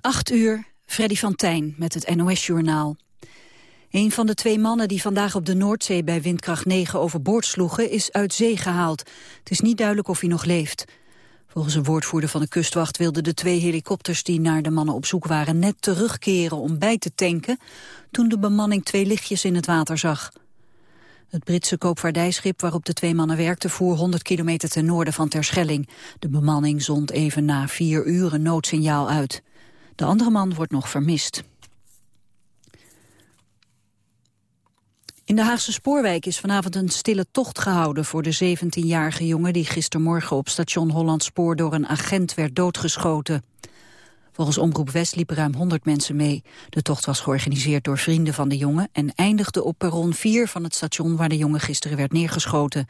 8 uur, Freddy van Tijn met het NOS-journaal. Een van de twee mannen die vandaag op de Noordzee bij windkracht 9 overboord sloegen is uit zee gehaald. Het is niet duidelijk of hij nog leeft. Volgens een woordvoerder van de kustwacht wilden de twee helikopters die naar de mannen op zoek waren net terugkeren om bij te tanken toen de bemanning twee lichtjes in het water zag. Het Britse koopvaardijschip waarop de twee mannen werkten voer 100 kilometer ten noorden van Terschelling. De bemanning zond even na vier uren noodsignaal uit. De andere man wordt nog vermist. In de Haagse Spoorwijk is vanavond een stille tocht gehouden voor de 17-jarige jongen die gistermorgen op station Hollandspoor door een agent werd doodgeschoten. Volgens Omroep West liepen ruim 100 mensen mee. De tocht was georganiseerd door vrienden van de jongen en eindigde op perron 4 van het station waar de jongen gisteren werd neergeschoten.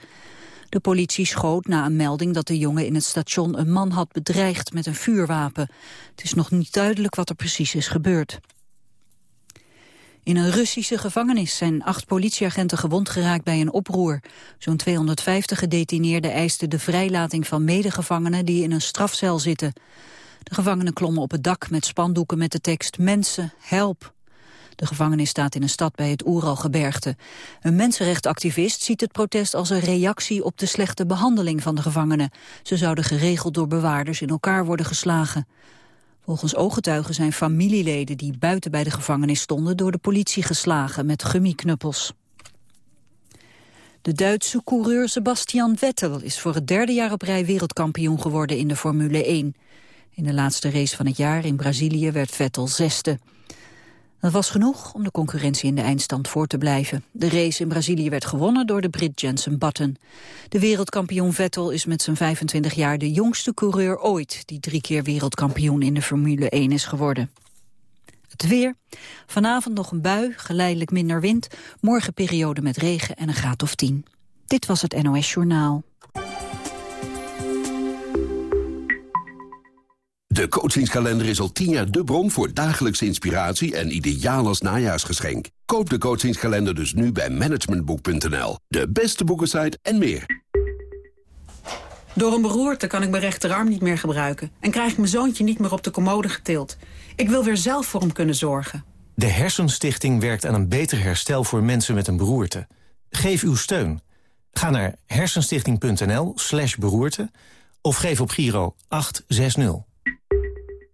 De politie schoot na een melding dat de jongen in het station een man had bedreigd met een vuurwapen. Het is nog niet duidelijk wat er precies is gebeurd. In een Russische gevangenis zijn acht politieagenten gewond geraakt bij een oproer. Zo'n 250 gedetineerden eisten de vrijlating van medegevangenen die in een strafcel zitten. De gevangenen klommen op het dak met spandoeken met de tekst Mensen, help. De gevangenis staat in een stad bij het Oeralgebergte. Een mensenrechtenactivist ziet het protest als een reactie op de slechte behandeling van de gevangenen. Ze zouden geregeld door bewaarders in elkaar worden geslagen. Volgens ooggetuigen zijn familieleden die buiten bij de gevangenis stonden door de politie geslagen met gummiknuppels. De Duitse coureur Sebastian Vettel is voor het derde jaar op rij wereldkampioen geworden in de Formule 1. In de laatste race van het jaar in Brazilië werd Vettel zesde. Dat was genoeg om de concurrentie in de eindstand voor te blijven. De race in Brazilië werd gewonnen door de Brit Jensen Button. De wereldkampioen Vettel is met zijn 25 jaar de jongste coureur ooit... die drie keer wereldkampioen in de Formule 1 is geworden. Het weer. Vanavond nog een bui, geleidelijk minder wind. Morgen periode met regen en een graad of 10. Dit was het NOS Journaal. De coachingskalender is al tien jaar de bron voor dagelijkse inspiratie en ideaal als najaarsgeschenk. Koop de coachingskalender dus nu bij managementboek.nl. De beste boekensite en meer. Door een beroerte kan ik mijn rechterarm niet meer gebruiken... en krijg ik mijn zoontje niet meer op de commode getild. Ik wil weer zelf voor hem kunnen zorgen. De Hersenstichting werkt aan een beter herstel voor mensen met een beroerte. Geef uw steun. Ga naar hersenstichting.nl slash beroerte... of geef op Giro 860.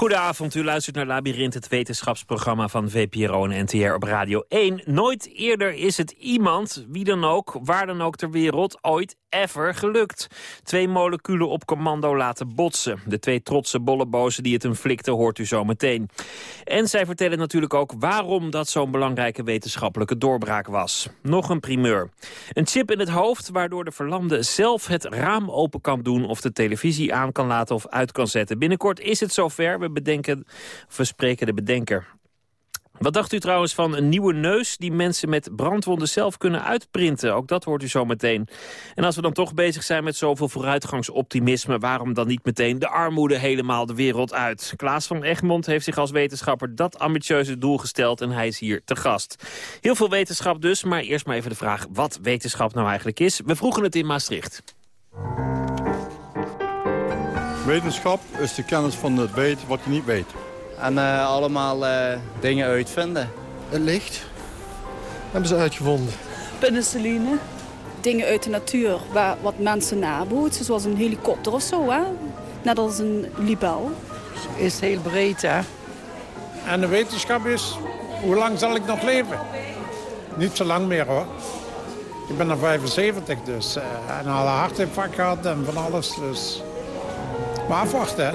Goedenavond, u luistert naar Labyrinth, het wetenschapsprogramma van VPRO en NTR op Radio 1. Nooit eerder is het iemand, wie dan ook, waar dan ook ter wereld, ooit ever gelukt. Twee moleculen op commando laten botsen. De twee trotse bollebozen die het een flikte hoort u zo meteen. En zij vertellen natuurlijk ook waarom dat zo'n belangrijke wetenschappelijke doorbraak was. Nog een primeur. Een chip in het hoofd waardoor de verlamde zelf het raam open kan doen... of de televisie aan kan laten of uit kan zetten. Binnenkort is het zover. We, bedenken, we spreken de bedenker wat dacht u trouwens van een nieuwe neus die mensen met brandwonden zelf kunnen uitprinten? Ook dat hoort u zo meteen. En als we dan toch bezig zijn met zoveel vooruitgangsoptimisme... waarom dan niet meteen de armoede helemaal de wereld uit? Klaas van Egmond heeft zich als wetenschapper dat ambitieuze doel gesteld... en hij is hier te gast. Heel veel wetenschap dus, maar eerst maar even de vraag... wat wetenschap nou eigenlijk is. We vroegen het in Maastricht. Wetenschap is de kennis van het weten wat je niet weet. En uh, allemaal uh, dingen uitvinden. Het licht hebben ze uitgevonden. Penicilline. Dingen uit de natuur waar wat mensen nabootsen, zoals een helikopter of zo. Hè? Net als een libel. Is heel breed, hè. En de wetenschap is, hoe lang zal ik nog leven? Niet zo lang meer, hoor. Ik ben er 75 dus. Uh, en alle hartinfarct gehad en van alles. Dus. Maar afwachten, hè.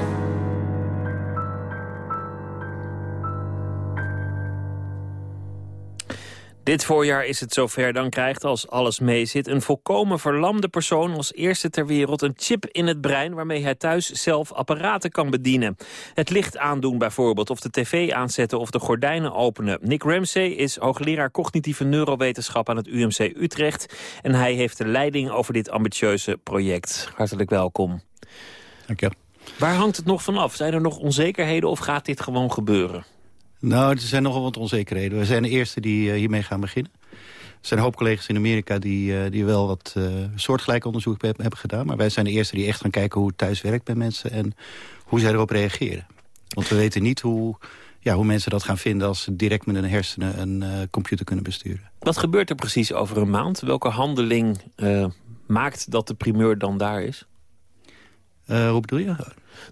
Dit voorjaar is het zover. Dan krijgt, als alles meezit, een volkomen verlamde persoon... als eerste ter wereld een chip in het brein... waarmee hij thuis zelf apparaten kan bedienen. Het licht aandoen bijvoorbeeld, of de tv aanzetten... of de gordijnen openen. Nick Ramsey is hoogleraar cognitieve neurowetenschap... aan het UMC Utrecht. En hij heeft de leiding over dit ambitieuze project. Hartelijk welkom. Dank je. Waar hangt het nog vanaf? Zijn er nog onzekerheden of gaat dit gewoon gebeuren? Nou, er zijn nogal wat onzekerheden. We zijn de eerste die uh, hiermee gaan beginnen. Er zijn een hoop collega's in Amerika die, uh, die wel wat uh, soortgelijk onderzoek hebben, hebben gedaan. Maar wij zijn de eerste die echt gaan kijken hoe het thuis werkt bij mensen... en hoe zij erop reageren. Want we weten niet hoe, ja, hoe mensen dat gaan vinden... als ze direct met hun hersenen een computer kunnen besturen. Wat gebeurt er precies over een maand? Welke handeling maakt dat de primeur dan daar is? Hoe bedoel je?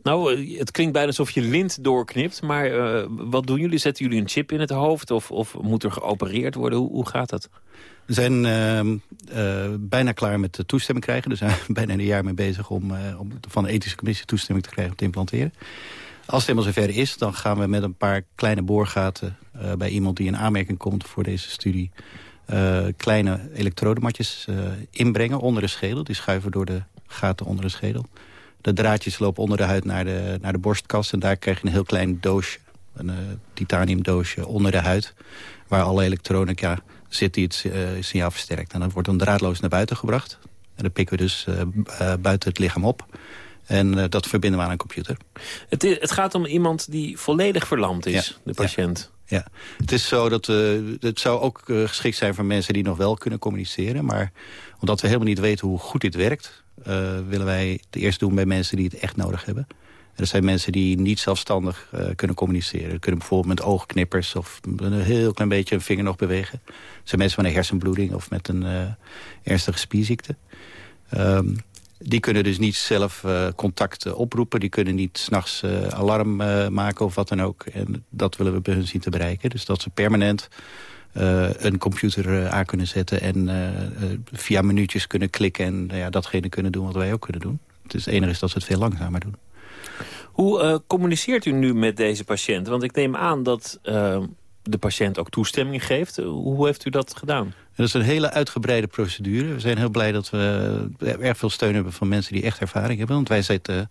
Nou, eh, het klinkt bijna alsof je lint doorknipt. Maar uh, wat doen jullie? Zetten jullie een chip in het hoofd? Of, of moet er geopereerd worden? Hoe, hoe gaat dat? We zijn uh, bijna klaar met de toestemming krijgen. Dus zijn bijna een jaar mee bezig om, om van de ethische commissie toestemming te krijgen om te implanteren. Als het helemaal zover is, dan gaan we met een paar kleine boorgaten... bij iemand die in aanmerking komt voor deze studie... kleine elektrodematjes inbrengen onder de schedel. Die schuiven door de gaten onder de schedel. De draadjes lopen onder de huid naar de, naar de borstkas. En daar krijg je een heel klein doosje, een uh, titanium doosje onder de huid. Waar alle elektronica zit die het uh, signaal versterkt. En dat wordt dan draadloos naar buiten gebracht. En dan pikken we dus uh, buiten het lichaam op. En dat verbinden we aan een computer. Het, het gaat om iemand die volledig verlamd is, de patiënt. Ja. ja. het is zo dat het zou ook geschikt zijn voor mensen die nog wel kunnen communiceren. Maar omdat we helemaal niet weten hoe goed dit werkt willen wij het eerst doen bij mensen die het echt nodig hebben. Er zijn mensen die niet zelfstandig uh, kunnen communiceren. kunnen bijvoorbeeld met oogknippers of een heel klein beetje een vinger nog bewegen. Er zijn mensen met een hersenbloeding of met een uh, ernstige spierziekte. Um, die kunnen dus niet zelf uh, contact oproepen. Die kunnen niet s'nachts alarm maken of wat dan ook. En dat willen we bij hun zien te bereiken. Dus dat ze permanent uh, een computer uh, aan kunnen zetten... en uh, via minuutjes kunnen klikken en ja, datgene kunnen doen wat wij ook kunnen doen. Het, is, het enige is dat ze het veel langzamer doen. Hoe communiceert u nu met deze patiënt? Want ik neem aan dat de patiënt ook toestemming geeft. Hoe heeft u dat gedaan? Dat is een hele uitgebreide procedure. We zijn heel blij dat we erg veel steun hebben van mensen die echt ervaring hebben. Want wij zitten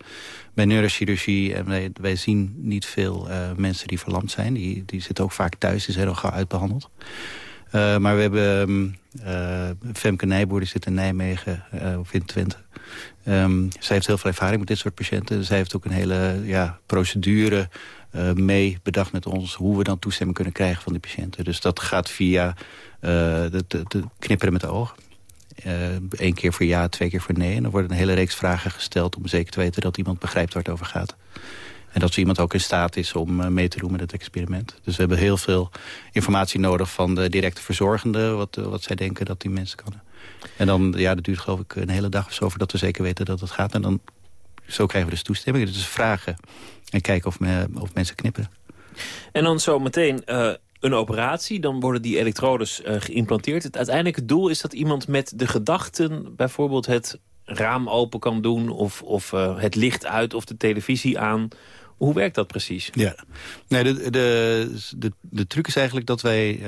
bij neurochirurgie en wij, zien niet veel uh, mensen die verlamd zijn. Die, die zitten ook vaak thuis, die zijn al gauw uitbehandeld. Maar we hebben uh, Femke Nijboer, die zit in Nijmegen of in Twente. Um, zij heeft heel veel ervaring met dit soort patiënten. Zij heeft ook een hele ja, procedure uh, mee bedacht met ons... hoe we dan toestemming kunnen krijgen van die patiënten. Dus dat gaat via de, de, knipperen met de ogen. Eén uh, keer voor ja, twee keer voor nee. En dan worden een hele reeks vragen gesteld om zeker te weten... dat iemand begrijpt waar het over gaat. En dat zo iemand ook in staat is om mee te doen met het experiment. Dus we hebben heel veel informatie nodig van de directe verzorgende... wat, wat zij denken dat die mensen kunnen. En dan, ja, dat duurt geloof ik een hele dag of zo... voordat we zeker weten dat het gaat. En dan, zo krijgen we dus toestemming. Dus vragen en kijken of, me, of mensen knippen. En dan zo meteen uh, een operatie. Dan worden die elektrodes uh, geïmplanteerd. Het uiteindelijke doel is dat iemand met de gedachten... bijvoorbeeld het raam open kan doen... of, of uh, het licht uit of de televisie aan. Hoe werkt dat precies? Ja, nee, de, de, de, de truc is eigenlijk dat wij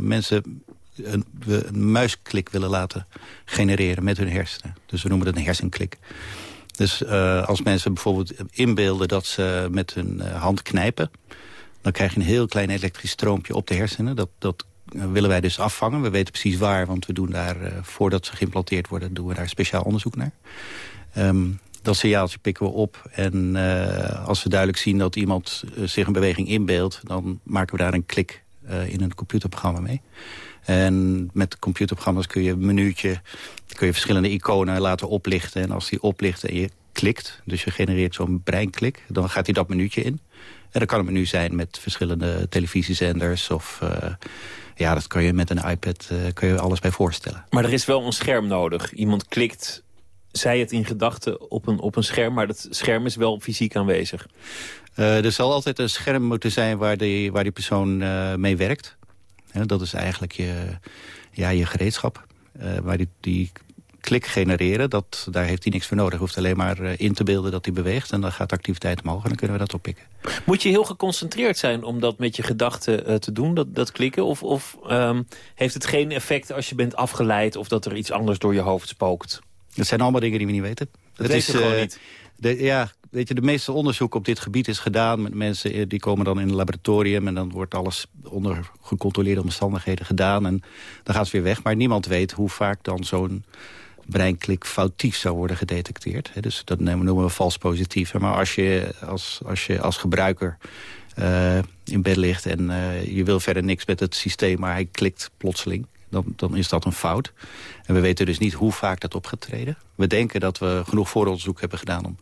mensen een, we een muisklik willen laten genereren met hun hersenen. Dus we noemen dat een hersenklik. Dus uh, als mensen bijvoorbeeld inbeelden dat ze met hun uh, hand knijpen... dan krijg je een heel klein elektrisch stroompje op de hersenen. Dat, dat willen wij dus afvangen. We weten precies waar, want we doen daar, voordat ze geïmplanteerd worden... doen we daar speciaal onderzoek naar. Um, dat signaaltje pikken we op. En als we duidelijk zien dat iemand zich een beweging inbeeldt... dan maken we daar een klik in een computerprogramma mee. En met computerprogramma's kun je een minuutje... kun je verschillende iconen laten oplichten. En als die oplichten en je klikt, dus je genereert zo'n breinklik... dan gaat hij dat minuutje in. En dat kan een menu zijn met verschillende televisiezenders of... Uh, ja, dat kan je met een iPad uh, kun je alles bij voorstellen. Maar er is wel een scherm nodig. Iemand klikt, zij het in gedachten op een, op een scherm... maar dat scherm is wel fysiek aanwezig. Uh, er zal altijd een scherm moeten zijn waar die, waar die persoon mee werkt dat is eigenlijk je, ja, je gereedschap. maar die, die klik genereren, dat, daar heeft hij niks voor nodig. Hij hoeft alleen maar in te beelden dat hij beweegt... en dan gaat de activiteit omhoog en dan kunnen we dat oppikken. Moet je heel geconcentreerd zijn om dat met je gedachten te doen, dat, dat klikken? Of, of um, heeft het geen effect als je bent afgeleid... of dat er iets anders door je hoofd spookt? Dat zijn allemaal dingen die we niet weten. Dat is, gewoon niet. De, ja, weet je, de meeste onderzoek op dit gebied is gedaan met mensen... Eh, die komen dan in een laboratorium en dan wordt alles onder gecontroleerde omstandigheden gedaan. En dan gaat het weer weg. Maar niemand weet hoe vaak dan zo'n breinklik foutief zou worden gedetecteerd. Dus dat noemen we vals positief. Maar als je als, als, je als gebruiker uh, in bed ligt en uh, je wil verder niks met het systeem... maar hij klikt plotseling, dan, dan is dat een fout. En we weten dus niet hoe vaak dat opgetreden. We denken dat we genoeg vooronderzoek hebben gedaan om,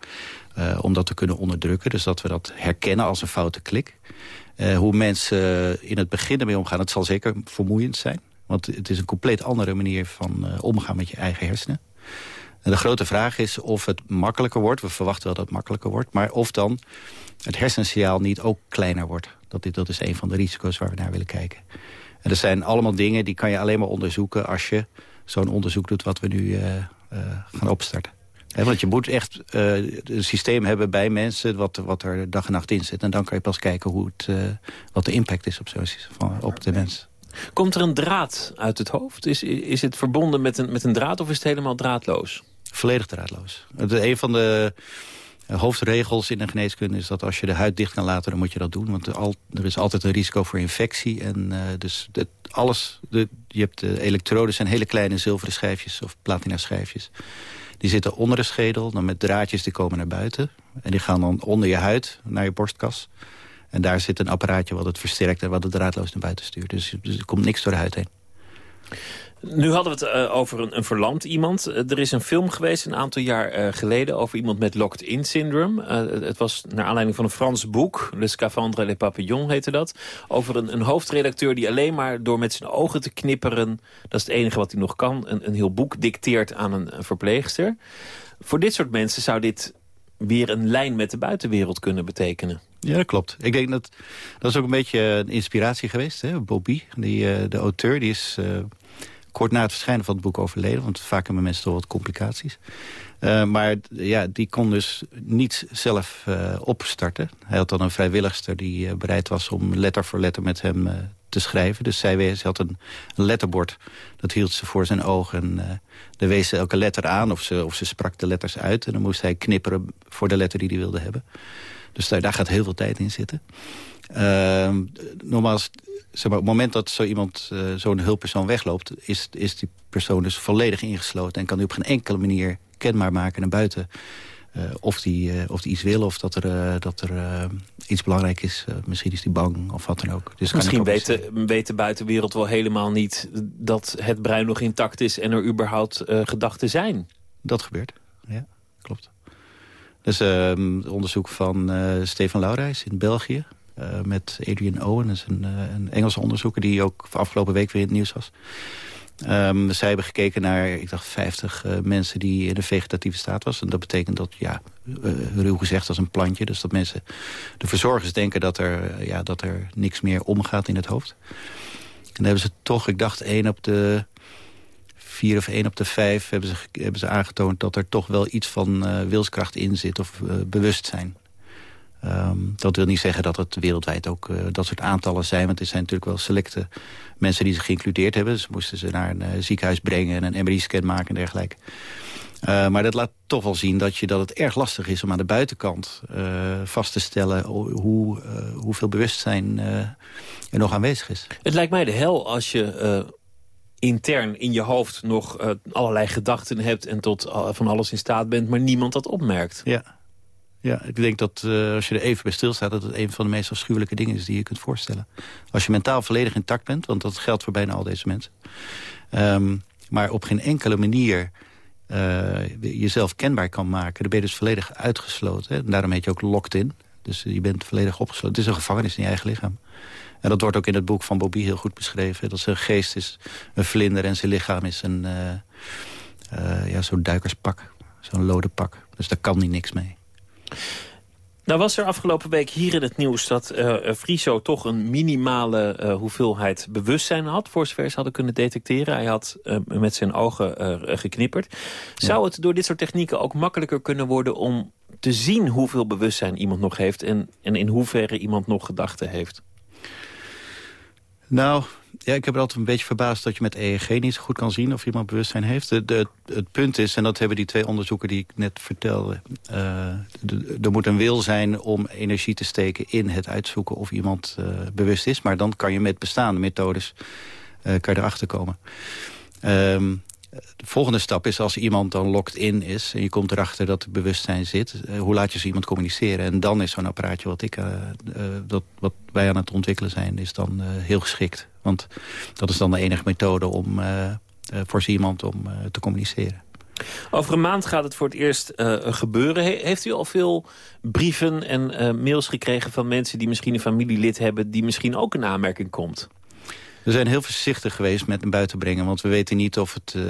uh, om dat te kunnen onderdrukken. Dus dat we dat herkennen als een foute klik. Uh, hoe mensen in het begin ermee omgaan, het zal zeker vermoeiend zijn. Want het is een compleet andere manier van uh, omgaan met je eigen hersenen. En de grote vraag is of het makkelijker wordt. We verwachten wel dat het makkelijker wordt. Maar of dan het hersensignaal niet ook kleiner wordt. Dat, dit, dat is een van de risico's waar we naar willen kijken. En dat zijn allemaal dingen die kan je alleen maar onderzoeken... als je zo'n onderzoek doet wat we nu uh, uh, gaan opstarten. want je moet echt uh, een systeem hebben bij mensen... Wat, wat er dag en nacht in zit. En dan kan je pas kijken hoe het, wat de impact is op, zo, op de mens. Komt er een draad uit het hoofd? Is, is het verbonden met een, met een draad of is het helemaal draadloos? Volledig draadloos. Het is een van de hoofdregels in de geneeskunde is dat als je de huid dicht kan laten, dan moet je dat doen. Want er is altijd een risico voor infectie. En uh, dus alles, de, je hebt de elektroden, zijn hele kleine zilveren schijfjes of platina schijfjes. Die zitten onder de schedel, dan met draadjes die komen naar buiten. En die gaan dan onder je huid naar je borstkas. En daar zit een apparaatje wat het versterkt en wat het draadloos naar buiten stuurt. Dus, dus er komt niks door de huid heen. Nu hadden we het uh, over een, een verlamd iemand. Uh, er is een film geweest een aantal jaar uh, geleden... over iemand met locked-in syndrome. het was naar aanleiding van een Frans boek. Le Scaphandre les Papillons heette dat. Over een, een, hoofdredacteur die alleen maar door met zijn ogen te knipperen... dat is het enige wat hij nog kan, een, een heel boek dicteert aan een, een verpleegster. Voor dit soort mensen zou dit weer een lijn met de buitenwereld kunnen betekenen. Ja, dat klopt. Ik denk dat dat is ook een beetje een inspiratie geweest. Hè? Bobby, die, de auteur, die is kort na het verschijnen van het boek overleden. Want vaak hebben mensen toch wat complicaties. Uh, maar ja, die kon dus niet zelf uh, opstarten. Hij had dan een vrijwilligster die uh, bereid was om letter voor letter met hem te schrijven. Dus zij had een, letterbord. Dat hield ze voor zijn ogen. En daar wees ze elke letter aan of ze, of ze sprak de letters uit. En dan moest hij knipperen voor de letter die hij wilde hebben. Dus daar gaat heel veel tijd in zitten. Ehm, nogmaals, zeg maar, op het moment dat zo iemand, uh, zo'n hulppersoon wegloopt... Is, is die persoon dus volledig ingesloten... en kan hij op geen enkele manier kenbaar maken naar buiten... Uh, of, die, uh, of die iets wil of dat er, dat er iets belangrijk is. misschien is die bang of wat dan ook. Dus misschien weet de, weet de buitenwereld wel helemaal niet... dat het brein nog intact is en er überhaupt gedachten zijn. Dat gebeurt, ja, klopt. Dus ehm, onderzoek van Stefan Laurijs in België... Uh, met Adrian Owen, dat is een, uh, een Engelse onderzoeker... die ook afgelopen week weer in het nieuws was. Um, zij hebben gekeken naar, ik dacht, 50 uh, mensen die in een vegetatieve staat was. En dat betekent dat, ja, ruw gezegd als een plantje. Dus dat mensen, de verzorgers denken dat er, ja, dat er niks meer omgaat in het hoofd. En dan hebben ze toch, ik dacht, één op de vier of één op de vijf hebben ze, hebben ze aangetoond... dat er toch wel iets van wilskracht in zit of bewustzijn. Um, dat wil niet zeggen dat het wereldwijd ook uh, dat soort aantallen zijn. Want er zijn natuurlijk wel selecte mensen die zich geïncludeerd hebben. Dus moesten ze naar een uh, ziekenhuis brengen en een MRI-scan maken en dergelijke. Uh, maar dat laat toch wel zien dat, je, dat het erg lastig is om aan de buitenkant vast te stellen hoe, hoeveel bewustzijn er nog aanwezig is. Het lijkt mij de hel als je intern in je hoofd nog allerlei gedachten hebt en tot van alles in staat bent, maar niemand dat opmerkt. Ja. Ja, ik denk dat uh, als je er even bij stilstaat... dat het een van de meest afschuwelijke dingen is die je kunt voorstellen. Als je mentaal volledig intact bent, want dat geldt voor bijna al deze mensen. Um, maar op geen enkele manier uh, jezelf kenbaar kan maken... dan ben je dus volledig uitgesloten. Hè? En daarom heet je ook locked in. Dus je bent volledig opgesloten. Het is een gevangenis in je eigen lichaam. En dat wordt ook in het boek van Bobby heel goed beschreven. Dat zijn geest is een vlinder en zijn lichaam is een uh, ja, zo'n duikerspak. Zo'n lode pak. Dus daar kan hij niks mee. Nou was er afgelopen week hier in het nieuws dat uh, Friso toch een minimale uh, hoeveelheid bewustzijn had. Voor zover ze hadden kunnen detecteren. Hij had uh, met zijn ogen geknipperd. Zou het door dit soort technieken ook makkelijker kunnen worden om te zien hoeveel bewustzijn iemand nog heeft... en, en in hoeverre iemand nog gedachten heeft? Nou, ja, ik heb er altijd een beetje verbaasd dat je met EEG niet zo goed kan zien of iemand bewustzijn heeft. De, het punt is, en dat hebben die twee onderzoeken die ik net vertelde... Uh, er moet een wil zijn om energie te steken in het uitzoeken of iemand uh, bewust is. Maar dan kan je met bestaande methodes uh, kan je erachter komen. Um, de volgende stap is als iemand dan locked in is... en je komt erachter dat er bewustzijn zit... Uh, hoe laat je zo iemand communiceren? En dan is zo'n apparaatje wat, ik, uh, uh, dat, wat wij aan het ontwikkelen zijn... is dan heel geschikt. Want dat is dan de enige methode om, voor zo iemand om te communiceren. Over een maand gaat het voor het eerst gebeuren. He heeft u al veel brieven en mails gekregen van mensen... die misschien een familielid hebben... die misschien ook in aanmerking komt? We zijn heel voorzichtig geweest met hem buiten brengen. Want we weten niet of het, uh,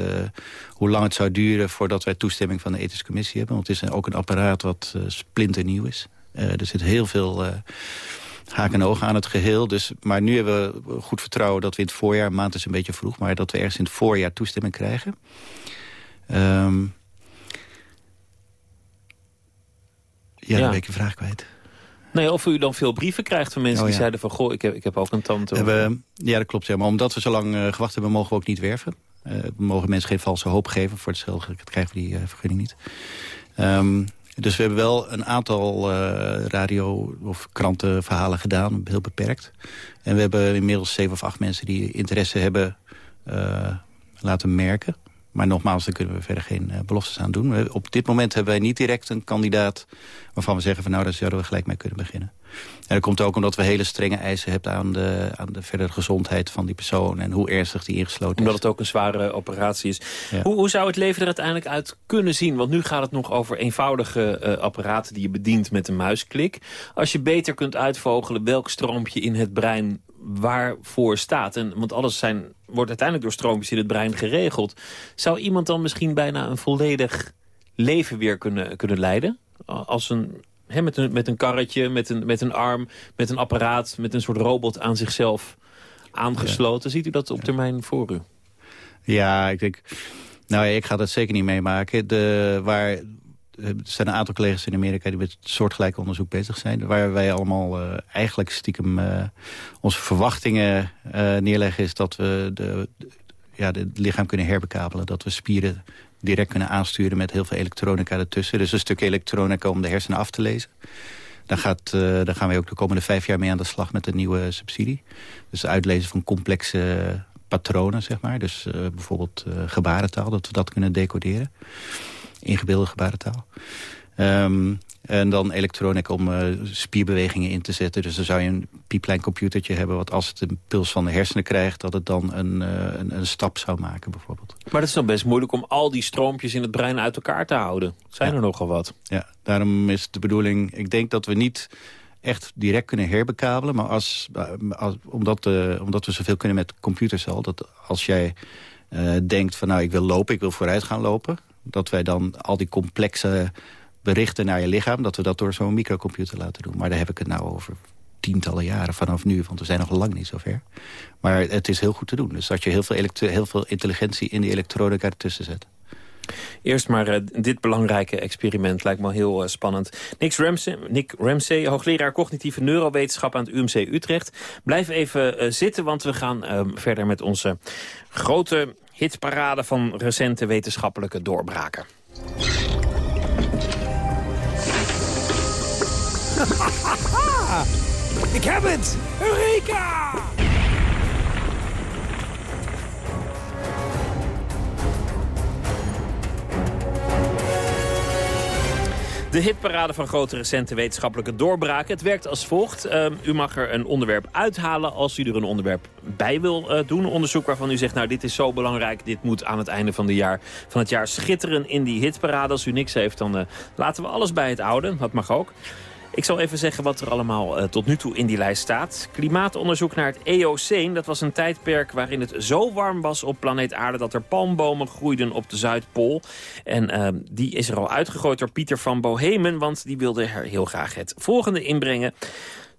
hoe lang het zou duren... voordat wij toestemming van de ethische commissie hebben. Want het is ook een apparaat wat uh, splinternieuw is. Uh, er zit heel veel haken en ogen aan het geheel. Dus, maar nu hebben we goed vertrouwen dat we in het voorjaar... een maand is een beetje vroeg... maar dat we ergens in het voorjaar toestemming krijgen. Um, ja, ja, dan ben ik je vraag kwijt. Nee, of u dan veel brieven krijgt van mensen oh, die ja. zeiden van... goh, ik heb, ik heb ook een tante. Hebben, ja, dat klopt. Ja. Maar omdat we zo lang uh, gewacht hebben, mogen we ook niet werven. Uh, we mogen mensen geen valse hoop geven. Voor hetzelfde krijgen we die uh, vergunning niet. Um, dus we hebben wel een aantal radio- of krantenverhalen gedaan. Heel beperkt. En we hebben inmiddels zeven of acht mensen die interesse hebben laten merken. Maar nogmaals, daar kunnen we verder geen uh, beloftes aan doen. We, op dit moment hebben wij niet direct een kandidaat... waarvan we zeggen van nou, daar zouden we gelijk mee kunnen beginnen. En dat komt ook omdat we hele strenge eisen hebben... aan de, aan de verdere gezondheid van die persoon... en hoe ernstig die ingesloten omdat is. het ook een zware operatie is. Ja. Hoe, hoe zou het leven er uiteindelijk uit kunnen zien? Want nu gaat het nog over eenvoudige uh, apparaten... die je bedient met een muisklik. Als je beter kunt uitvogelen welk stroompje in het brein waarvoor staat. En, want alles zijn, wordt uiteindelijk door stroompjes in het brein geregeld. Zou iemand dan misschien bijna een volledig leven weer kunnen, kunnen leiden? Als een, he, met, een, met een karretje, met een, met een arm, met een apparaat... met een soort robot aan zichzelf aangesloten. Ja. Ziet u dat op termijn voor u? Ja, ik denk... Nou ja, ik ga dat zeker niet meemaken. De, waar, er zijn een aantal collega's in Amerika die met soortgelijk onderzoek bezig zijn. Waar wij allemaal uh, eigenlijk stiekem uh, onze verwachtingen uh, neerleggen... is dat we de, ja, het lichaam kunnen herbekabelen. Dat we spieren direct kunnen aansturen met heel veel elektronica ertussen. Dus een stuk elektronica om de hersenen af te lezen. Daar, gaat, gaan wij ook de komende vijf jaar mee aan de slag met een nieuwe subsidie. Dus uitlezen van complexe patronen, zeg maar. Dus bijvoorbeeld gebarentaal, dat we dat kunnen decoderen ingebeelde gebarentaal. Um, en dan elektronica om uh, spierbewegingen in te zetten. Dus dan zou je een piepklein computertje hebben... wat als het een puls van de hersenen krijgt... dat het dan een, uh, een, een, stap zou maken bijvoorbeeld. Maar dat is dan best moeilijk om al die stroompjes in het brein uit elkaar te houden. Zijn ja. er nogal wat? Ja, daarom is de bedoeling... ik denk dat we niet echt direct kunnen herbekabelen... maar als, als, omdat, uh, omdat we zoveel kunnen met computers al... dat als jij denkt van nou ik wil lopen, ik wil vooruit gaan lopen dat wij dan al die complexe berichten naar je lichaam... dat we dat door zo'n microcomputer laten doen. Maar daar heb ik het nou over tientallen jaren vanaf nu. Want we zijn nog lang niet zover. Maar het is heel goed te doen. Dus dat je heel veel, heel veel intelligentie in die elektronica ertussen zet. Eerst maar uh, dit belangrijke experiment lijkt me heel uh, spannend. Nick Ramsey, Nick Ramsey, hoogleraar cognitieve neurowetenschap aan het UMC Utrecht. Blijf even uh, zitten, want we gaan verder met onze grote hitparade van recente wetenschappelijke doorbraken. Ik heb het! Eureka! De hitparade van grote recente wetenschappelijke doorbraken. Het werkt als volgt. Uh, u mag er een onderwerp uithalen als u er een onderwerp bij wil uh, doen. Onderzoek waarvan u zegt, nou dit is zo belangrijk. Dit moet aan het einde van, de jaar, van het jaar schitteren in die hitparade. Als u niks heeft, dan uh, laten we alles bij het oude. Dat mag ook. Ik zal even zeggen wat er allemaal uh, tot nu toe in die lijst staat. Klimaatonderzoek naar het Eoceen. Dat was een tijdperk waarin het zo warm was op planeet Aarde... dat er palmbomen groeiden op de Zuidpool. En uh, die is er al uitgegooid door Pieter van Bohemen... want die wilde er heel graag het volgende inbrengen.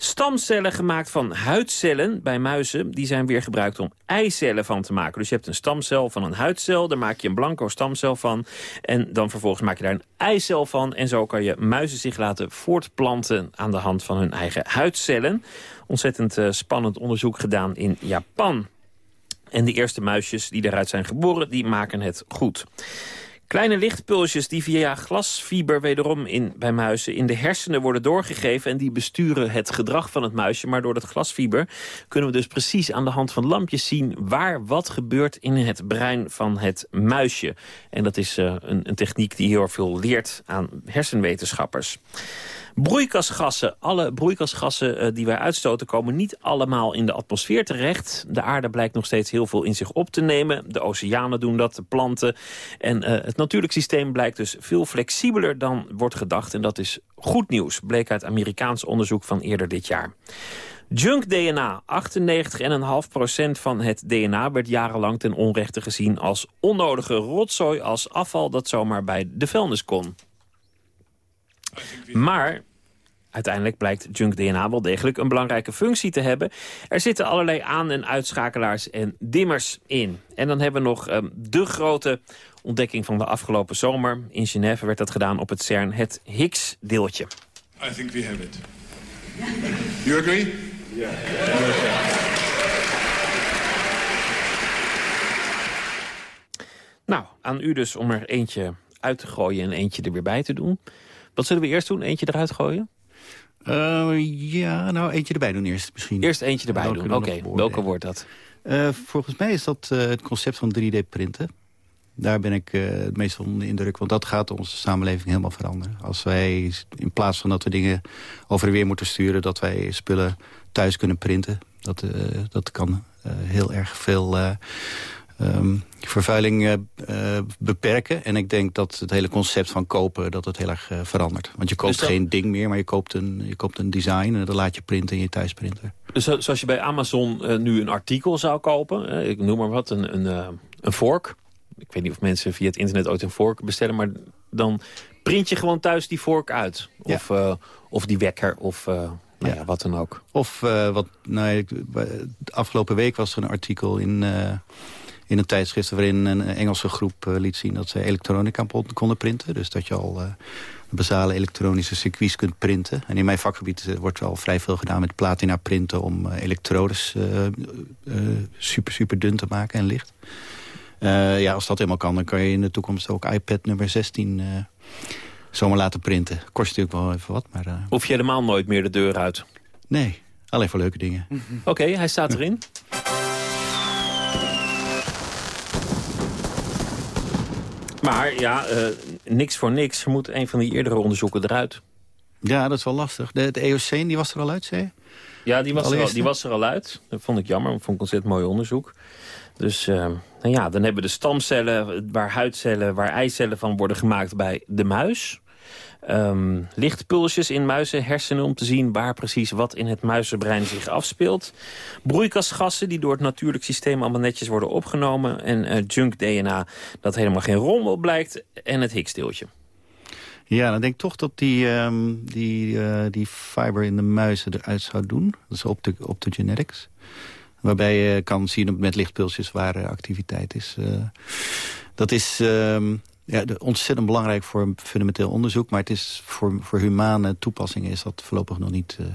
Stamcellen gemaakt van huidcellen bij muizen... die zijn weer gebruikt om eicellen van te maken. Dus je hebt een stamcel van een huidcel, daar maak je een blanco stamcel van... en dan vervolgens maak je daar een eicel van... en zo kan je muizen zich laten voortplanten aan de hand van hun eigen huidcellen. Ontzettend uh, spannend onderzoek gedaan in Japan. En de eerste muisjes die eruit zijn geboren, die maken het goed. Kleine lichtpulsjes die via glasfiber wederom in, bij muizen in de hersenen worden doorgegeven... en die besturen het gedrag van het muisje. Maar door dat glasfiber kunnen we dus precies aan de hand van lampjes zien... waar wat gebeurt in het brein van het muisje. En dat is uh, een, een techniek die heel veel leert aan hersenwetenschappers. Broeikasgassen. Alle broeikasgassen uh, die wij uitstoten komen niet allemaal in de atmosfeer terecht. De aarde blijkt nog steeds heel veel in zich op te nemen. De oceanen doen dat, de planten. En uh, het natuurlijk systeem blijkt dus veel flexibeler dan wordt gedacht. En dat is goed nieuws, bleek uit Amerikaans onderzoek van eerder dit jaar. Junk-DNA, 98,5% van het DNA werd jarenlang ten onrechte gezien als onnodige rotzooi, als afval dat zomaar bij de vuilnis kon. Maar uiteindelijk blijkt junk-DNA wel degelijk een belangrijke functie te hebben. Er zitten allerlei aan- en uitschakelaars en dimmers in. En dan hebben we nog um, de grote ontdekking van de afgelopen zomer. In Genève werd dat gedaan op het CERN, het Higgs-deeltje. I think we have it. You agree? Yeah. Nou, aan u dus om er eentje uit te gooien en eentje er weer bij te doen. Wat zullen we eerst doen? Eentje eruit gooien? Uh, ja, nou eentje erbij doen eerst misschien. Eerst eentje erbij Welke doen, oké. Okay. Welke wordt dat? Uh, volgens mij is dat uh, het concept van 3D-printen. Daar ben ik het meest van de indruk, want dat gaat onze samenleving helemaal veranderen. Als wij, in plaats van dat we dingen over en weer moeten sturen... dat wij spullen thuis kunnen printen. Dat, dat kan heel erg veel um, vervuiling uh, uh, beperken. En ik denk dat het hele concept van kopen dat het heel erg uh, verandert. Want je koopt dus geen ding meer, maar je koopt, een, je koopt een design... en dat laat je printen in je thuisprinter. Dus zoals je bij Amazon nu een artikel zou kopen... ik noem maar wat, een, een, een vork. Ik weet niet of mensen via het internet ooit een vork bestellen... maar dan print je gewoon thuis die vork uit. Of, ja. of die wekker, of... Nou ja, wat dan ook. Of wat, nou, de afgelopen week was er een artikel in in een tijdschrift waarin een Engelse groep uh, liet zien dat ze elektronica konden printen. Dus dat je al uh, basale elektronische circuits kunt printen. En in mijn vakgebied uh, wordt al vrij veel gedaan met platina printen om elektrodes super, super dun te maken en licht. ja, als dat helemaal kan, dan kan je in de toekomst ook iPad nummer 16 zomaar laten printen. Kost natuurlijk wel even wat, maar... Hoef je helemaal nooit meer de deur uit? Nee, alleen voor leuke dingen. Oké, okay, hij staat erin. Maar ja, uh, niks voor niks. Moet een van die eerdere onderzoeken eruit. Ja, dat is wel lastig. De, de EOC die was er al uit, zei je? Ja, die was, er al, die was er al uit. Dat vond ik jammer, dat vond ik ontzettend mooi onderzoek. Dus uh, nou ja, dan hebben we de stamcellen, waar huidcellen, waar eicellen van worden gemaakt bij de muis. Um, lichtpulsjes in muizenhersenen om te zien waar precies wat in het muizenbrein zich afspeelt. Broeikasgassen die door het natuurlijk systeem allemaal netjes worden opgenomen. En uh, junk-DNA dat helemaal geen rommel blijkt. En het Higgs-deeltje. Ja, dan denk ik toch dat die, um, die, uh, die fiber in de muizen eruit zou doen. Dat is op de, op de genetics. Waarbij je kan zien met lichtpulsjes waar activiteit is. Dat is... Um, ja, ontzettend belangrijk voor fundamenteel onderzoek. Maar het is voor, voor humane toepassingen is dat voorlopig nog niet, uh,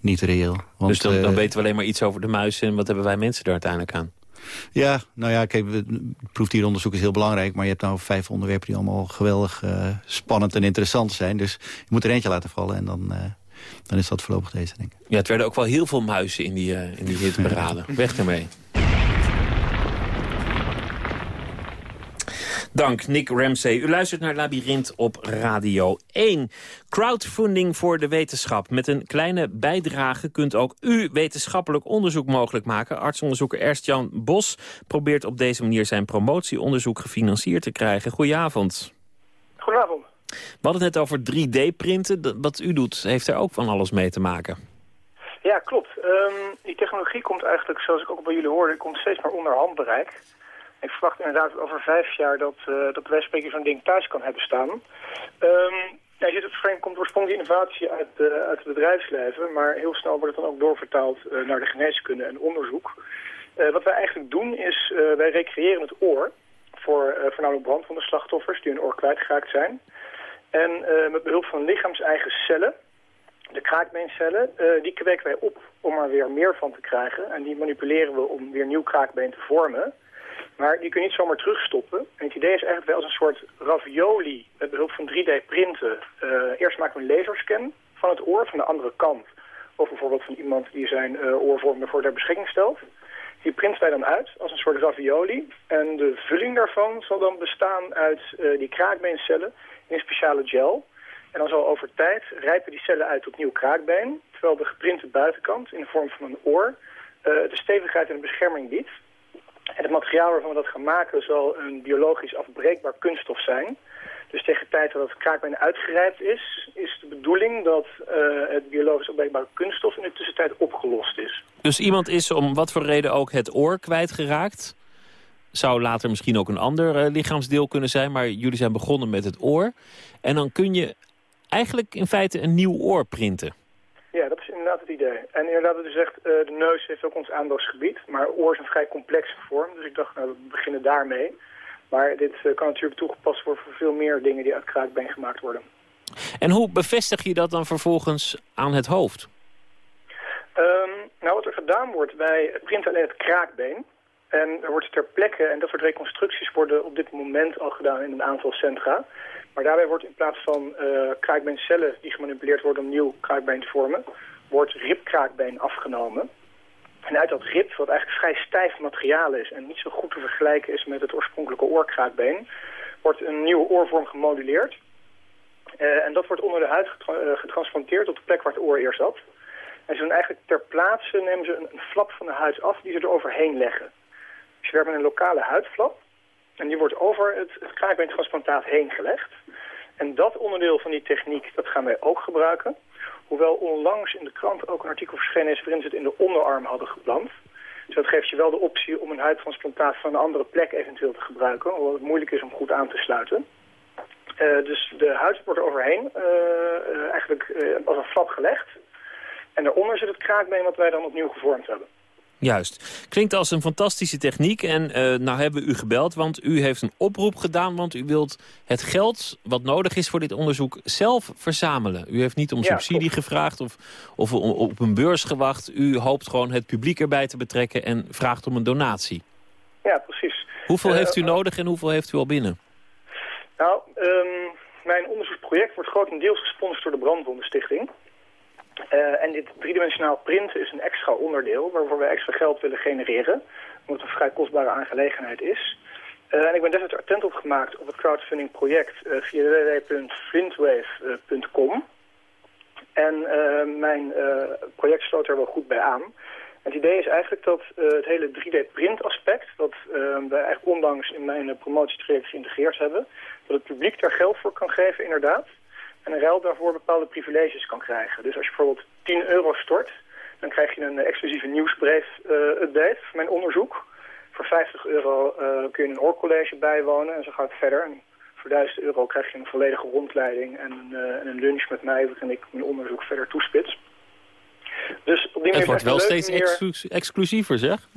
niet reëel. Want, dus dan, dan, eh, weten we alleen maar iets over de muizen. En wat hebben wij mensen er uiteindelijk aan? Ja, nou ja, kijk, proefdieronderzoek is heel belangrijk... maar je hebt nou vijf onderwerpen die allemaal geweldig uh, spannend en interessant zijn. Dus je moet er eentje laten vallen en dan, uh, dan is dat voorlopig deze, denk ik. Ja, het werden ook wel heel veel muizen in die, uh, in die hit beraden. Weg ermee. Dank, Nick Ramsey. U luistert naar Labyrinth op Radio 1. Crowdfunding voor de wetenschap. Met een kleine bijdrage kunt ook u wetenschappelijk onderzoek mogelijk maken. Artsonderzoeker Ernst-Jan Bos probeert op deze manier zijn promotieonderzoek gefinancierd te krijgen. Goedenavond. Goedenavond. We hadden het net over 3D-printen. Wat u doet, heeft er ook van alles mee te maken. Ja, klopt. Um, die technologie komt eigenlijk, zoals ik ook bij jullie hoorde, komt steeds meer onder handbereik. Ik verwacht inderdaad over vijf jaar dat, uh, dat spreken zo'n ding thuis kan hebben staan. Um, ja, je ziet, het frame komt oorspronkelijk innovatie uit, uit het bedrijfsleven, maar heel snel wordt het dan ook doorvertaald uh, naar de geneeskunde en onderzoek. wat wij eigenlijk doen is, wij recreëren het oor voor voornamelijk brandwondenslachtoffers die hun oor kwijtgeraakt zijn. En met behulp van lichaams-eigen cellen de kraakbeencellen, die kweken wij op om er weer meer van te krijgen. En die manipuleren we om weer nieuw kraakbeen te vormen. Maar die kun je niet zomaar terugstoppen. En het idee is eigenlijk wel als een soort ravioli met behulp van 3D-printen. Uh, eerst maken we een laserscan van het oor van de andere kant. Of bijvoorbeeld van iemand die zijn uh, oorvorm voor ter beschikking stelt. Die printen wij dan uit als een soort ravioli. En de vulling daarvan zal dan bestaan uit die kraakbeencellen in een speciale gel... En dan zal over tijd rijpen die cellen uit tot nieuw kraakbeen... terwijl de geprinte buitenkant in de vorm van een oor de stevigheid en de bescherming biedt. En het materiaal waarvan we dat gaan maken zal een biologisch afbreekbaar kunststof zijn. Dus tegen de tijd dat het kraakbeen uitgerijpt is, is de bedoeling dat uh, het biologisch afbreekbare kunststof in de tussentijd opgelost is. Dus iemand is om wat voor reden ook het oor kwijtgeraakt? Zou later misschien ook een ander uh, lichaamsdeel kunnen zijn, maar jullie zijn begonnen met het oor. En dan kun je eigenlijk in feite een nieuw oor printen. Inderdaad het idee. En inderdaad, wat u zegt, uh, de neus heeft ook ons aandachtsgebied. Maar oor is een vrij complexe vorm, dus ik dacht, nou, we beginnen daarmee. Maar dit uh, kan natuurlijk toegepast worden voor veel meer dingen die uit kraakbeen gemaakt worden. En hoe bevestig je dat dan vervolgens aan het hoofd? Um, nou, wat er gedaan wordt, wij printen alleen het kraakbeen. En er wordt ter plekke, en dat soort reconstructies worden op dit moment al gedaan in een aantal centra. Maar daarbij wordt in plaats van uh, kraakbeencellen die gemanipuleerd worden om nieuw kraakbeen te vormen, wordt ribkraakbeen afgenomen. En uit dat rib, wat eigenlijk vrij stijf materiaal is en niet zo goed te vergelijken is met het oorspronkelijke oorkraakbeen, wordt een nieuwe oorvorm gemoduleerd. Uh, en dat wordt onder de huid uh, getransplanteerd op de plek waar het oor eerst zat. En ze doen eigenlijk ter plaatse nemen ze een, flap van de huid af die ze er overheen leggen. Dus werkt met een lokale huidflap en die wordt over het, het kraakbeentransplantaat heen gelegd. En dat onderdeel van die techniek, dat gaan wij ook gebruiken. Hoewel onlangs in de krant ook een artikel verschenen is waarin ze het in de onderarm hadden geplant. Dus dat geeft je wel de optie om een huidtransplantaat van een andere plek eventueel te gebruiken. Hoewel het moeilijk is om goed aan te sluiten. Uh, dus de huid wordt er overheen uh, uh, eigenlijk als een flap gelegd. En daaronder zit het kraakbeen wat wij dan opnieuw gevormd hebben. Juist. Klinkt als een fantastische techniek. En uh, nou hebben we u gebeld, want u heeft een oproep gedaan... want u wilt het geld wat nodig is voor dit onderzoek zelf verzamelen. U heeft niet om ja, subsidie klopt. gevraagd of, of op een beurs gewacht. U hoopt gewoon het publiek erbij te betrekken en vraagt om een donatie. Ja, precies. Hoeveel uh, heeft u nodig en hoeveel heeft u al binnen? Nou, um, mijn onderzoeksproject wordt grotendeels gesponsord door de Brandwondenstichting... Uh, en dit driedimensionaal printen is een extra onderdeel waarvoor we extra geld willen genereren. Omdat het een vrij kostbare aangelegenheid is. Uh, en ik ben destijds attent opgemaakt op het crowdfunding project uh, via www.flintwave.com. En mijn project sloot er wel goed bij aan. Het idee is eigenlijk dat het hele 3D-print aspect, dat we eigenlijk onlangs in mijn promotietraject geïntegreerd hebben, dat het publiek daar geld voor kan geven inderdaad en in ruil daarvoor bepaalde privileges kan krijgen. Dus als je bijvoorbeeld 10 euro stort, dan krijg je een exclusieve nieuwsbrief-update uh, van mijn onderzoek. Voor 50 euro uh, kun je een oorcollege bijwonen en zo gaat het verder. En voor 1000 euro krijg je een volledige rondleiding en een, en een lunch met mij waarin ik mijn onderzoek verder toespits. Dus op die manier het wordt wel steeds exclusiever, zeg.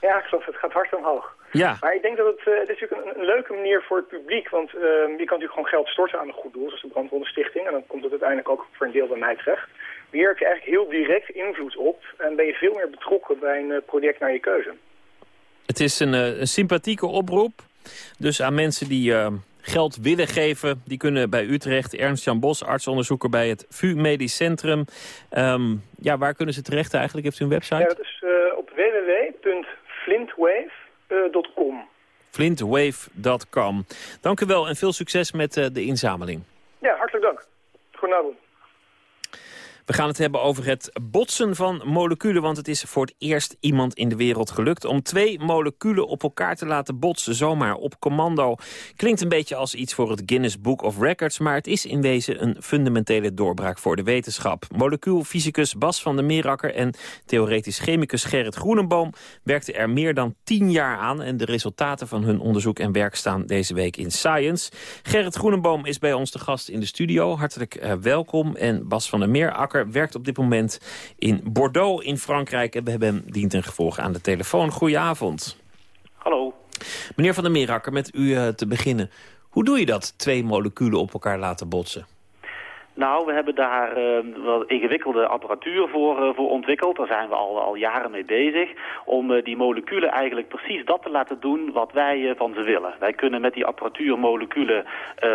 Ja, klopt. Het gaat hard omhoog. Ja. Maar ik denk dat het, uh, het is natuurlijk een, een, leuke manier voor het publiek. Want uh, je kan natuurlijk gewoon geld storten aan een goed doel, zoals de Brandwondenstichting. En dan komt het uiteindelijk ook voor een deel bij mij terecht. Hier heb je eigenlijk heel direct invloed op. En ben je veel meer betrokken bij een uh, project naar je keuze. Het is een, een sympathieke oproep. Dus aan mensen die geld willen geven, die kunnen bij Utrecht. Ernst-Jan Bos, artsonderzoeker bij het VU Medisch Centrum. Um, ja, waar kunnen ze terecht eigenlijk? Heeft u een website? Ja, dat is op www.flintwave flintwave.com. Flintwave.com. Dank u wel en veel succes met uh, de inzameling. Ja, hartelijk dank. Goedenavond. We gaan het hebben over het botsen van moleculen... want het is voor het eerst iemand in de wereld gelukt... om twee moleculen op elkaar te laten botsen, zomaar op commando. Klinkt een beetje als iets voor het Guinness Book of Records... maar het is in wezen een fundamentele doorbraak voor de wetenschap. Molecuulfysicus Bas van der Meerakker en theoretisch chemicus Gerrit Groenenboom... werkten er meer dan tien jaar aan... en de resultaten van hun onderzoek en werk staan deze week in Science. Gerrit Groenenboom is bij ons de gast in de studio. Hartelijk uh, welkom. En Bas van der Meerakker werkt op dit moment in Bordeaux in Frankrijk. En we hebben hem dient en gevolg aan de telefoon. Goedenavond. Hallo. Meneer van der Meerakker, met u uh, te beginnen. Hoe doe je dat, twee moleculen op elkaar laten botsen? Nou, we hebben daar uh, wat ingewikkelde apparatuur voor, uh, voor ontwikkeld. Daar zijn we al, al jaren mee bezig. Om uh, die moleculen eigenlijk precies dat te laten doen wat wij van ze willen. Wij kunnen met die apparatuur moleculen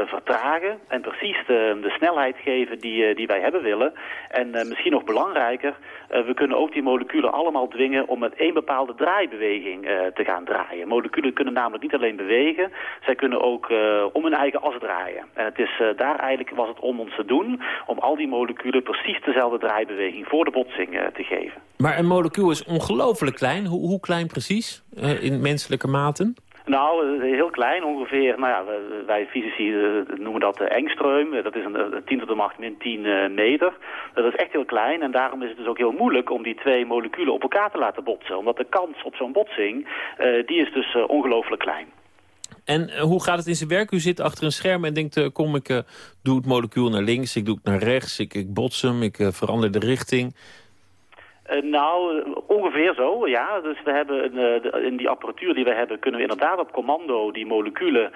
vertragen. En precies de, de snelheid geven die, die wij hebben willen. En misschien nog belangrijker, we kunnen ook die moleculen allemaal dwingen om met één bepaalde draaibeweging te gaan draaien. Moleculen kunnen namelijk niet alleen bewegen. Zij kunnen ook om hun eigen as draaien. En het is daar eigenlijk was het om ons te doen om al die moleculen precies dezelfde draaibeweging voor de botsing uh, te geven. Maar een molecuul is ongelooflijk klein. Hoe, hoe klein precies uh, in menselijke maten? Nou, heel klein, ongeveer, nou ja, wij fysici noemen dat engstreum. Dat is een 10 tot de macht min 10 meter. Dat is echt heel klein en daarom is het dus ook heel moeilijk om die twee moleculen op elkaar te laten botsen. Omdat de kans op zo'n botsing, die is dus ongelooflijk klein. En uh, hoe gaat het in zijn werk? U zit achter een scherm en denkt, uh, kom ik uh, doe het molecuul naar links, ik doe het naar rechts, ik, ik bots hem, ik verander de richting. nou, ongeveer zo, ja. Dus we hebben de, in die apparatuur die we hebben... kunnen we inderdaad op commando die moleculen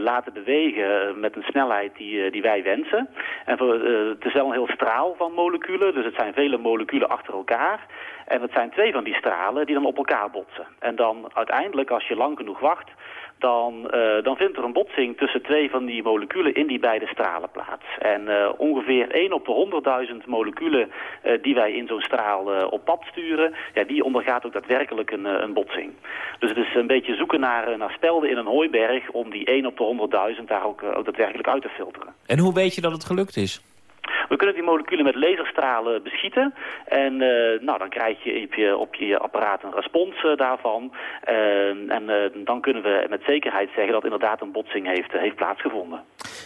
laten bewegen... met een snelheid die, die wij wensen. En het is wel een heel straal van moleculen. Dus het zijn vele moleculen achter elkaar. En het zijn twee van die stralen die dan op elkaar botsen. En dan uiteindelijk, als je lang genoeg wacht dan, uh, dan vindt er een botsing tussen twee van die moleculen in die beide stralen plaats. En uh, ongeveer 1 op de 100.000 moleculen uh, die wij in zo'n straal op pad sturen, ja, die ondergaat ook daadwerkelijk een, een botsing. Dus het is een beetje zoeken naar, naar spelden in een hooiberg om die 1 op de 100.000 daar ook daadwerkelijk uit te filteren. En hoe weet je dat het gelukt is? We kunnen die moleculen met laserstralen beschieten. En uh, nou, dan krijg je op je, op je apparaat een respons uh, daarvan. Uh, en dan kunnen we met zekerheid zeggen dat inderdaad een botsing heeft, heeft plaatsgevonden.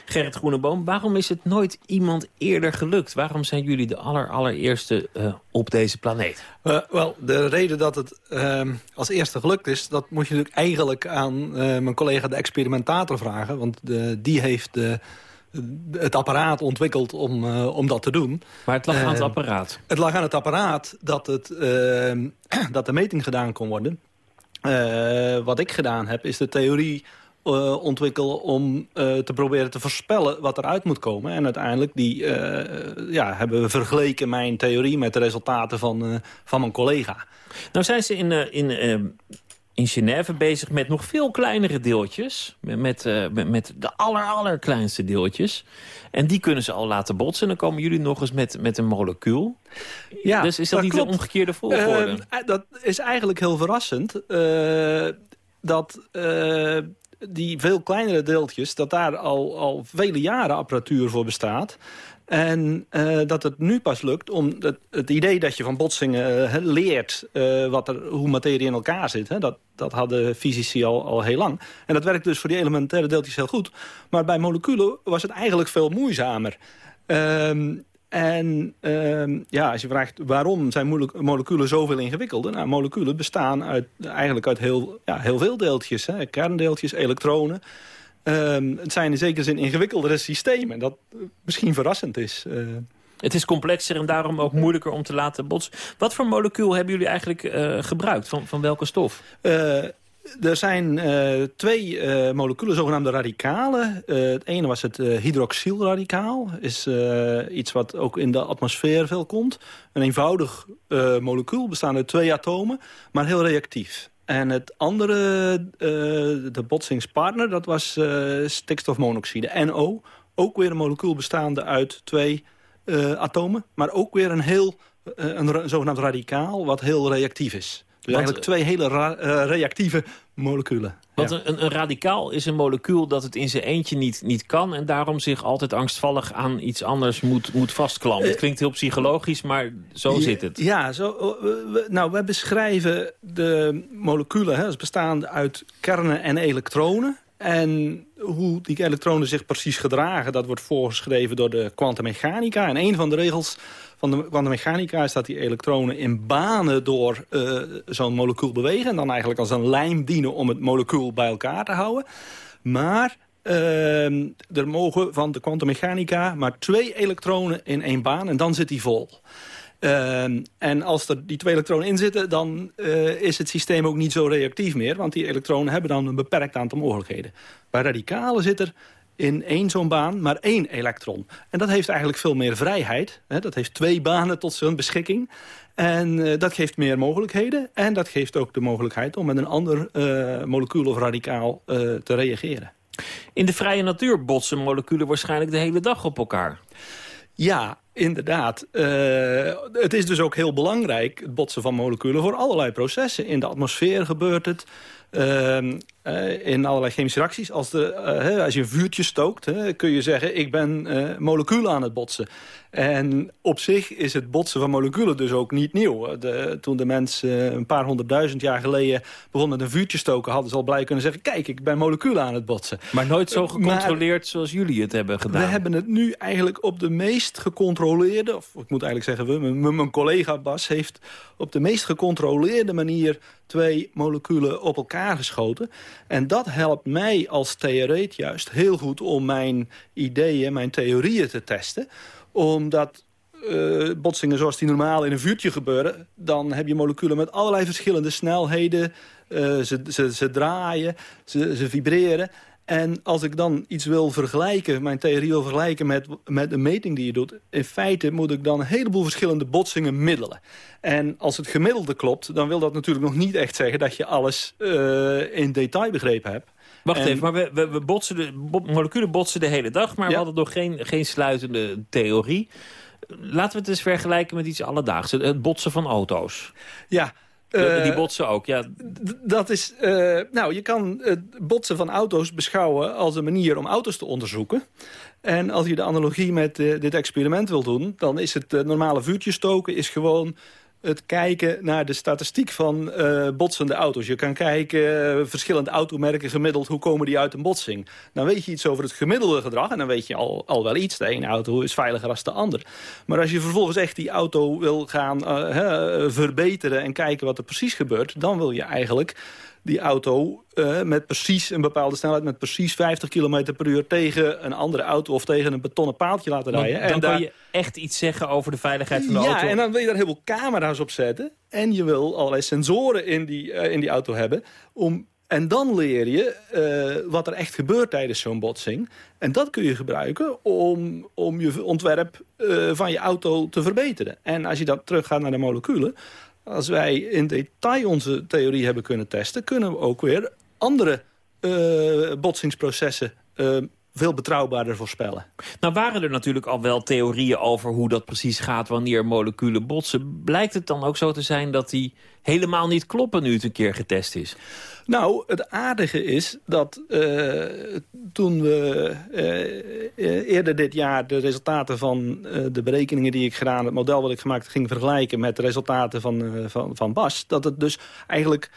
Gerrit Groeneboom, waarom is het nooit iemand eerder gelukt? Waarom zijn jullie de aller, allereerste op deze planeet? Wel, de reden dat het ehm, als eerste gelukt is... dat moet je natuurlijk eigenlijk aan mijn collega de experimentator vragen. Want die heeft de het apparaat ontwikkeld om, uh, om dat te doen. Maar het lag aan het apparaat? Het lag aan het apparaat dat, het, uh, dat de meting gedaan kon worden. Wat ik gedaan heb, is de theorie ontwikkelen om te proberen te voorspellen wat eruit moet komen. En uiteindelijk die, ja, hebben we vergeleken mijn theorie met de resultaten van, van mijn collega. Nou zijn ze in, in in Genève bezig met nog veel kleinere deeltjes. Met, met, uh, met, met, de aller, allerkleinste deeltjes. En die kunnen ze al laten botsen. En dan komen jullie nog eens met, met een molecuul. Ja, dus is dat, niet klopt. de omgekeerde volgorde? Uh, dat is eigenlijk heel verrassend. Uh, dat die veel kleinere deeltjes... dat daar al, al vele jaren apparatuur voor bestaat. En uh, dat het nu pas lukt om het, het idee dat je van botsingen uh, leert uh, wat er, hoe materie in elkaar zit. Hè, dat, dat hadden fysici al, al heel lang. En dat werkt dus voor die elementaire deeltjes heel goed. Maar bij moleculen was het eigenlijk veel moeizamer. Um, en uh, ja, als je vraagt waarom zijn moleculen zoveel ingewikkelder? Nou, moleculen bestaan uit, eigenlijk uit heel, ja, heel veel deeltjes. Hè? Kerndeeltjes, elektronen. Um, het zijn in zekere zin ingewikkeldere systemen. Dat misschien verrassend is. Uh, het is complexer en daarom ook moeilijker om te laten botsen. Wat voor molecuul hebben jullie eigenlijk uh, gebruikt? Van, van welke stof? Uh, er zijn twee moleculen, zogenaamde radicalen. Het ene was het hydroxylradicaal. is iets wat ook in de atmosfeer veel komt. Een eenvoudig molecuul bestaande uit twee atomen, maar heel reactief. En het andere, uh, de botsingspartner, dat was uh, stikstofmonoxide, NO. Ook weer een molecuul bestaande uit twee uh, atomen. Maar ook weer een heel, een, een zogenaamd radicaal, wat heel reactief is. Dus eigenlijk twee hele reactieve moleculen. Want een, een, radicaal is een molecuul dat het in zijn eentje niet, niet kan... en daarom zich altijd angstvallig aan iets anders moet, moet vastklampen. het klinkt heel psychologisch, maar zo zit het. Ja, zo, we, nou, we beschrijven de moleculen hè, als bestaande uit kernen en elektronen. En hoe die elektronen zich precies gedragen... dat wordt voorgeschreven door de kwantummechanica. En een van de regels van de kwantummechanica is dat die elektronen in banen door uh, zo'n molecuul bewegen. En dan eigenlijk als een lijm dienen om het molecuul bij elkaar te houden. Maar uh, er mogen van de kwantummechanica maar twee elektronen in één baan. En dan zit die vol. Uh, en als er die twee elektronen in zitten, dan uh, is het systeem ook niet zo reactief meer. Want die elektronen hebben dan een beperkt aantal mogelijkheden. Bij radicalen zit er in één zo'n baan maar één elektron. En dat heeft eigenlijk veel meer vrijheid. Hè? Dat heeft twee banen tot zijn beschikking. En uh, dat geeft meer mogelijkheden. En dat geeft ook de mogelijkheid om met een ander uh, molecuul of radicaal uh, te reageren. In de vrije natuur botsen moleculen waarschijnlijk de hele dag op elkaar. Ja, inderdaad. Uh, het is dus ook heel belangrijk, het botsen van moleculen... voor allerlei processen. In de atmosfeer gebeurt het. Uh, uh, in allerlei chemische reacties. Als, de, als je een vuurtje stookt, kun je zeggen... ik ben moleculen aan het botsen. En op zich is het botsen van moleculen dus ook niet nieuw. De, toen de mensen een paar honderdduizend jaar geleden begon met een vuurtje stoken... hadden ze al blij kunnen zeggen, kijk, ik ben moleculen aan het botsen. Maar nooit zo gecontroleerd maar, zoals jullie het hebben gedaan. We hebben het nu eigenlijk op de meest gecontroleerde... of ik moet eigenlijk zeggen, we, mijn, mijn collega Bas heeft op de meest gecontroleerde manier... twee moleculen op elkaar geschoten. En dat helpt mij als theoreet juist heel goed om mijn ideeën, mijn theorieën te testen omdat uh, botsingen zoals die normaal in een vuurtje gebeuren... dan heb je moleculen met allerlei verschillende snelheden. Uh, ze, ze, ze draaien, ze, ze vibreren. En als ik dan iets wil vergelijken, mijn theorie wil vergelijken met, met een meting die je doet... in feite moet ik dan een heleboel verschillende botsingen middelen. En als het gemiddelde klopt, dan wil dat natuurlijk nog niet echt zeggen... dat je alles uh, in detail begrepen hebt. Wacht even, maar we, we, we botsen de, moleculen botsen de hele dag... maar ja. we hadden nog geen, geen sluitende theorie. Laten we het eens vergelijken met iets alledaags. Het botsen van auto's. Ja, uh, die botsen ook, ja. Dat is, uh, nou, je kan het botsen van auto's beschouwen als een manier om auto's te onderzoeken. En als je de analogie met uh, dit experiment wil doen... dan is het normale vuurtje stoken is gewoon het kijken naar de statistiek van uh, botsende auto's. Je kan kijken, uh, verschillende automerken gemiddeld, hoe komen die uit een botsing? Dan weet je iets over het gemiddelde gedrag en dan weet je al, al wel iets. De ene auto is veiliger dan de ander. Maar als je vervolgens echt die auto wil gaan hè, verbeteren en kijken wat er precies gebeurt... dan wil je eigenlijk die auto uh, met precies een bepaalde snelheid... met precies 50 km per uur tegen een andere auto... of tegen een betonnen paaltje laten rijden. Dan, dan en daar... kan je echt iets zeggen over de veiligheid van de ja, auto. Ja, en dan wil je daar heel veel camera's op zetten. En je wil allerlei sensoren in die, uh, in die auto hebben... om en dan leer je uh, wat er echt gebeurt tijdens zo'n botsing. En dat kun je gebruiken om, om je ontwerp uh, van je auto te verbeteren. En als je dan teruggaat naar de moleculen... Als wij in detail onze theorie hebben kunnen testen... kunnen we ook weer andere uh, botsingsprocessen uh, veel betrouwbaarder voorspellen. Nou waren er natuurlijk al wel theorieën over hoe dat precies gaat... wanneer moleculen botsen. Blijkt het dan ook zo te zijn dat die helemaal niet kloppen... nu het een keer getest is? Nou, het aardige is dat uh, toen we uh, eerder dit jaar de resultaten van uh, de berekeningen die ik gedaan, het model wat ik gemaakt ging vergelijken met de resultaten van, van, van Bas, dat het dus eigenlijk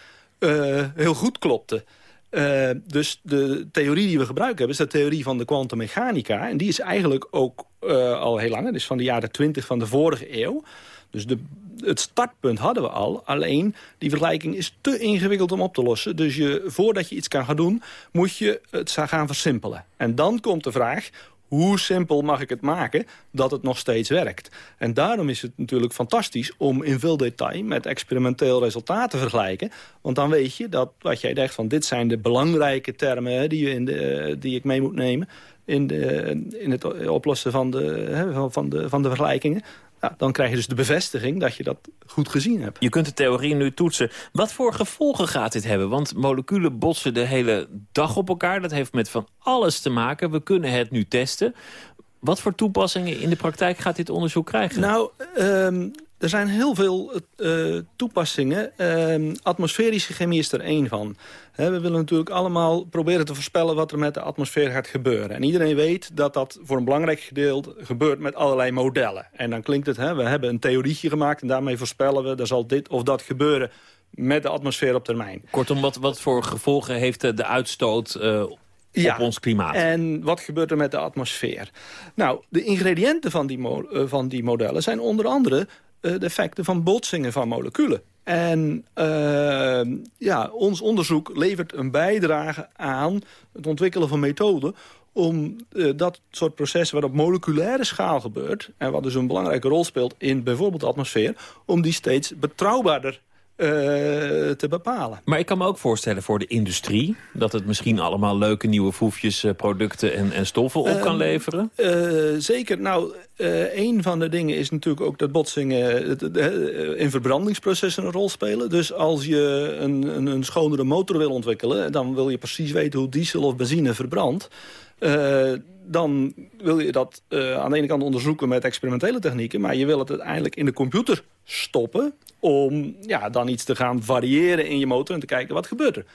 heel goed klopte. Uh, dus de theorie die we gebruiken hebben... is de theorie van de kwantummechanica. En die is eigenlijk ook uh, al heel lang. Dus van de jaren 20 van de vorige eeuw. Dus de, het startpunt hadden we al. Alleen, die vergelijking is te ingewikkeld om op te lossen. Dus je, voordat je iets kan gaan doen, moet je het gaan versimpelen. En dan komt de vraag, hoe simpel mag ik het maken dat het nog steeds werkt. En daarom is het natuurlijk fantastisch om in veel detail... met experimenteel resultaat te vergelijken. Want dan weet je dat wat jij zegt van dit zijn de belangrijke termen... die, in de, die ik mee moet nemen in, de, in het oplossen van de, van de, van de vergelijkingen. Nou, dan krijg je dus de bevestiging dat je dat goed gezien hebt. Je kunt de theorie nu toetsen. Wat voor gevolgen gaat dit hebben? Want moleculen botsen de hele dag op elkaar. Dat heeft met van alles te maken. We kunnen het nu testen. Wat voor toepassingen in de praktijk gaat dit onderzoek krijgen? Nou, um, er zijn heel veel uh, toepassingen. Uh, atmosferische chemie is er één van. we willen natuurlijk allemaal proberen te voorspellen wat er met de atmosfeer gaat gebeuren. En iedereen weet dat dat voor een belangrijk gedeelte gebeurt met allerlei modellen. En dan klinkt het, we hebben een theorietje gemaakt en daarmee voorspellen we... er zal dit of dat gebeuren met de atmosfeer op termijn. Kortom, wat, wat voor gevolgen heeft de uitstoot uh, ja, op ons klimaat. En wat gebeurt er met de atmosfeer? Nou, de ingrediënten van die, van die modellen zijn onder andere eh, de effecten van botsingen van moleculen. En uh, ja, ons onderzoek levert een bijdrage aan het ontwikkelen van methoden om uh, dat soort processen wat op moleculaire schaal gebeurt... en wat dus een belangrijke rol speelt in bijvoorbeeld de atmosfeer... om die steeds betrouwbaarder te bepalen. Maar ik kan me ook voorstellen voor de industrie... dat het misschien allemaal leuke nieuwe foefjes, uh, producten en, en stoffen op kan ehm, leveren? Uh, zeker. Nou, een van de dingen is natuurlijk ook dat botsingen in verbrandingsprocessen een rol spelen. Dus als je een, een, een schonere motor wil ontwikkelen... dan wil je precies weten hoe diesel of benzine verbrandt. Dan wil je dat aan de ene kant onderzoeken met experimentele technieken... maar je wil het uiteindelijk in de computer stoppen om ja, dan iets te gaan variëren in je motor en te kijken wat gebeurt er.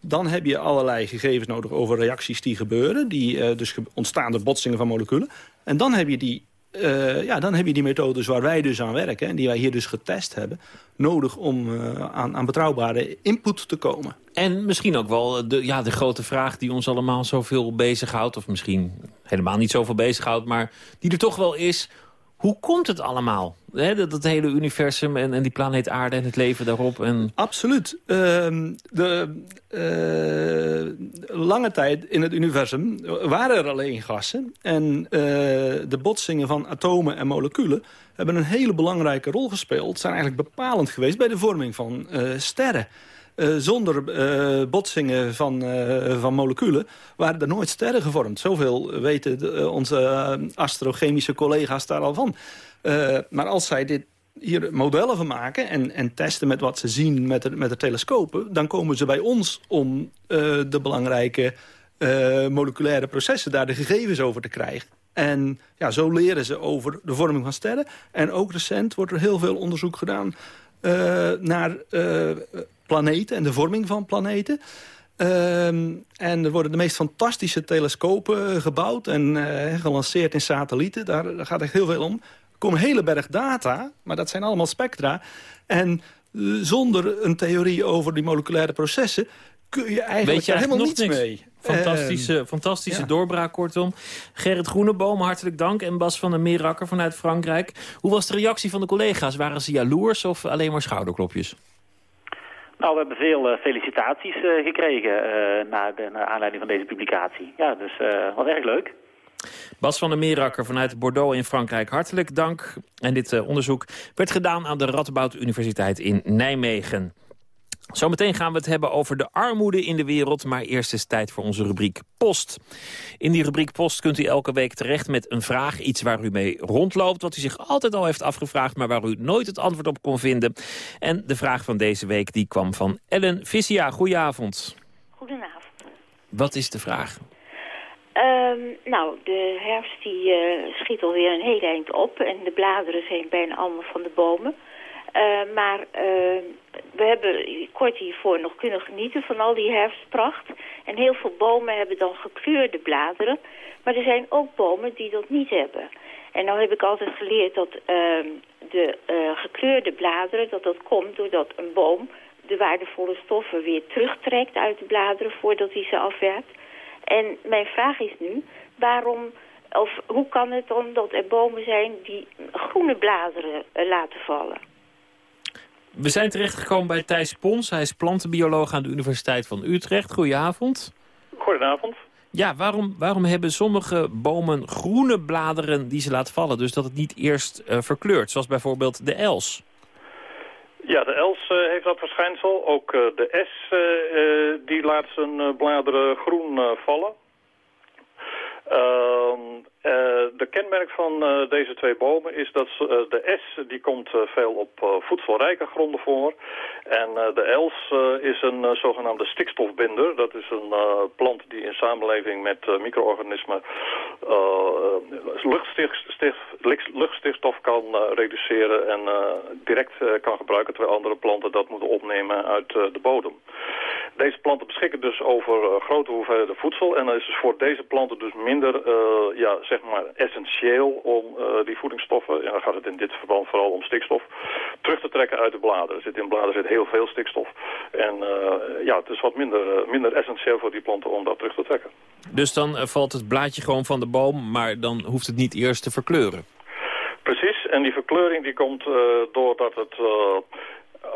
Dan heb je allerlei gegevens nodig over reacties die gebeuren. Die uh, dus ontstaan door botsingen van moleculen. En dan heb je die uh, ja, dan heb je die methodes waar wij dus aan werken... en die wij hier dus getest hebben... nodig om uh, aan, aan, betrouwbare input te komen. En misschien ook wel de, ja, de grote vraag die ons allemaal zoveel bezighoudt... of misschien helemaal niet zoveel bezighoudt... maar die er toch wel is... Hoe komt het allemaal? Dat, hele universum en, en, die planeet aarde en het leven daarop. En... Absoluut. Uh, de, uh, lange tijd in het universum waren er alleen gassen. En uh, de botsingen van atomen en moleculen hebben een hele belangrijke rol gespeeld. Zijn eigenlijk bepalend geweest bij de vorming van uh, sterren. Uh, zonder uh, botsingen van, uh, van moleculen waren er nooit sterren gevormd. Zoveel weten onze astrochemische collega's daar al van. maar als zij dit hier modellen van maken en, en testen met wat ze zien met de, met de telescopen... dan komen ze bij ons om de belangrijke moleculaire processen... daar de gegevens over te krijgen. En ja, zo leren ze over de vorming van sterren. En ook recent wordt er heel veel onderzoek gedaan... naar planeten en de vorming van planeten. Ehm, en er worden de meest fantastische telescopen gebouwd en uh, gelanceerd in satellieten. Daar, gaat echt heel veel om. Er komen een hele berg data, maar dat zijn allemaal spectra. En eh, zonder een theorie over die moleculaire processen... kun je eigenlijk, helemaal niets niks. mee. Fantastische, uh, fantastische doorbraak, kortom. Gerrit Groeneboom, hartelijk dank. En Bas van der Meerakker vanuit Frankrijk. Hoe was de reactie van de collega's? Waren ze jaloers of alleen maar schouderklopjes? Nou, we hebben veel uh, felicitaties uh, gekregen uh, naar, de, naar aanleiding van deze publicatie. Ja, dus wat erg leuk. Bas van der Meerakker vanuit Bordeaux in Frankrijk, hartelijk dank. En dit onderzoek werd gedaan aan de Radboud Universiteit in Nijmegen. Zometeen gaan we het hebben over de armoede in de wereld... maar eerst is tijd voor onze rubriek Post. In die rubriek Post kunt u elke week terecht met een vraag... iets waar u mee rondloopt, wat u zich altijd al heeft afgevraagd... maar waar u nooit het antwoord op kon vinden. En de vraag van deze week die kwam van Ellen Vissia. Goedenavond. Goedenavond. Wat is de vraag? Um, nou, de herfst die, uh, schiet alweer een heel eind op... en de bladeren zijn bijna allemaal van de bomen... Uh, maar uh, we hebben kort hiervoor nog kunnen genieten van al die herfstpracht. En heel veel bomen hebben dan gekleurde bladeren. Maar er zijn ook bomen die dat niet hebben. En nou heb ik altijd geleerd dat uh, de uh, gekleurde bladeren, dat dat komt doordat een boom de waardevolle stoffen weer terugtrekt uit de bladeren voordat hij ze afwerkt. En mijn vraag is nu, waarom, of hoe kan het dan dat er bomen zijn die groene bladeren laten vallen? We zijn terechtgekomen bij Thijs Pons. Hij is plantenbioloog aan de Universiteit van Utrecht. Goedenavond. Goedenavond. Ja, waarom, waarom hebben sommige bomen groene bladeren die ze laten vallen? Dus dat het niet eerst uh, verkleurt, zoals bijvoorbeeld de els. Ja, de els uh, heeft dat verschijnsel. Ook uh, de S die laat zijn bladeren groen vallen. Uh, de kenmerk van uh, deze twee bomen is dat uh, de S die komt veel op voedselrijke gronden voor. En de els is een zogenaamde stikstofbinder. Dat is een plant die in samenleving met micro-organismen luchtstikstof kan reduceren en direct kan gebruiken, terwijl andere planten dat moeten opnemen uit de bodem. Deze planten beschikken dus over grote hoeveelheden voedsel en dan is voor deze planten dus minder ja, zeg maar essentieel om uh, die voedingsstoffen, en dan gaat het in dit verband vooral om stikstof, terug te trekken uit de bladeren. Er zit in bladeren zit heel veel stikstof. En uh, ja, het is wat minder, uh, minder essentieel voor die planten om dat terug te trekken. Dus dan valt het blaadje gewoon van de boom, maar dan hoeft het niet eerst te verkleuren? Precies, en die verkleuring die komt doordat het...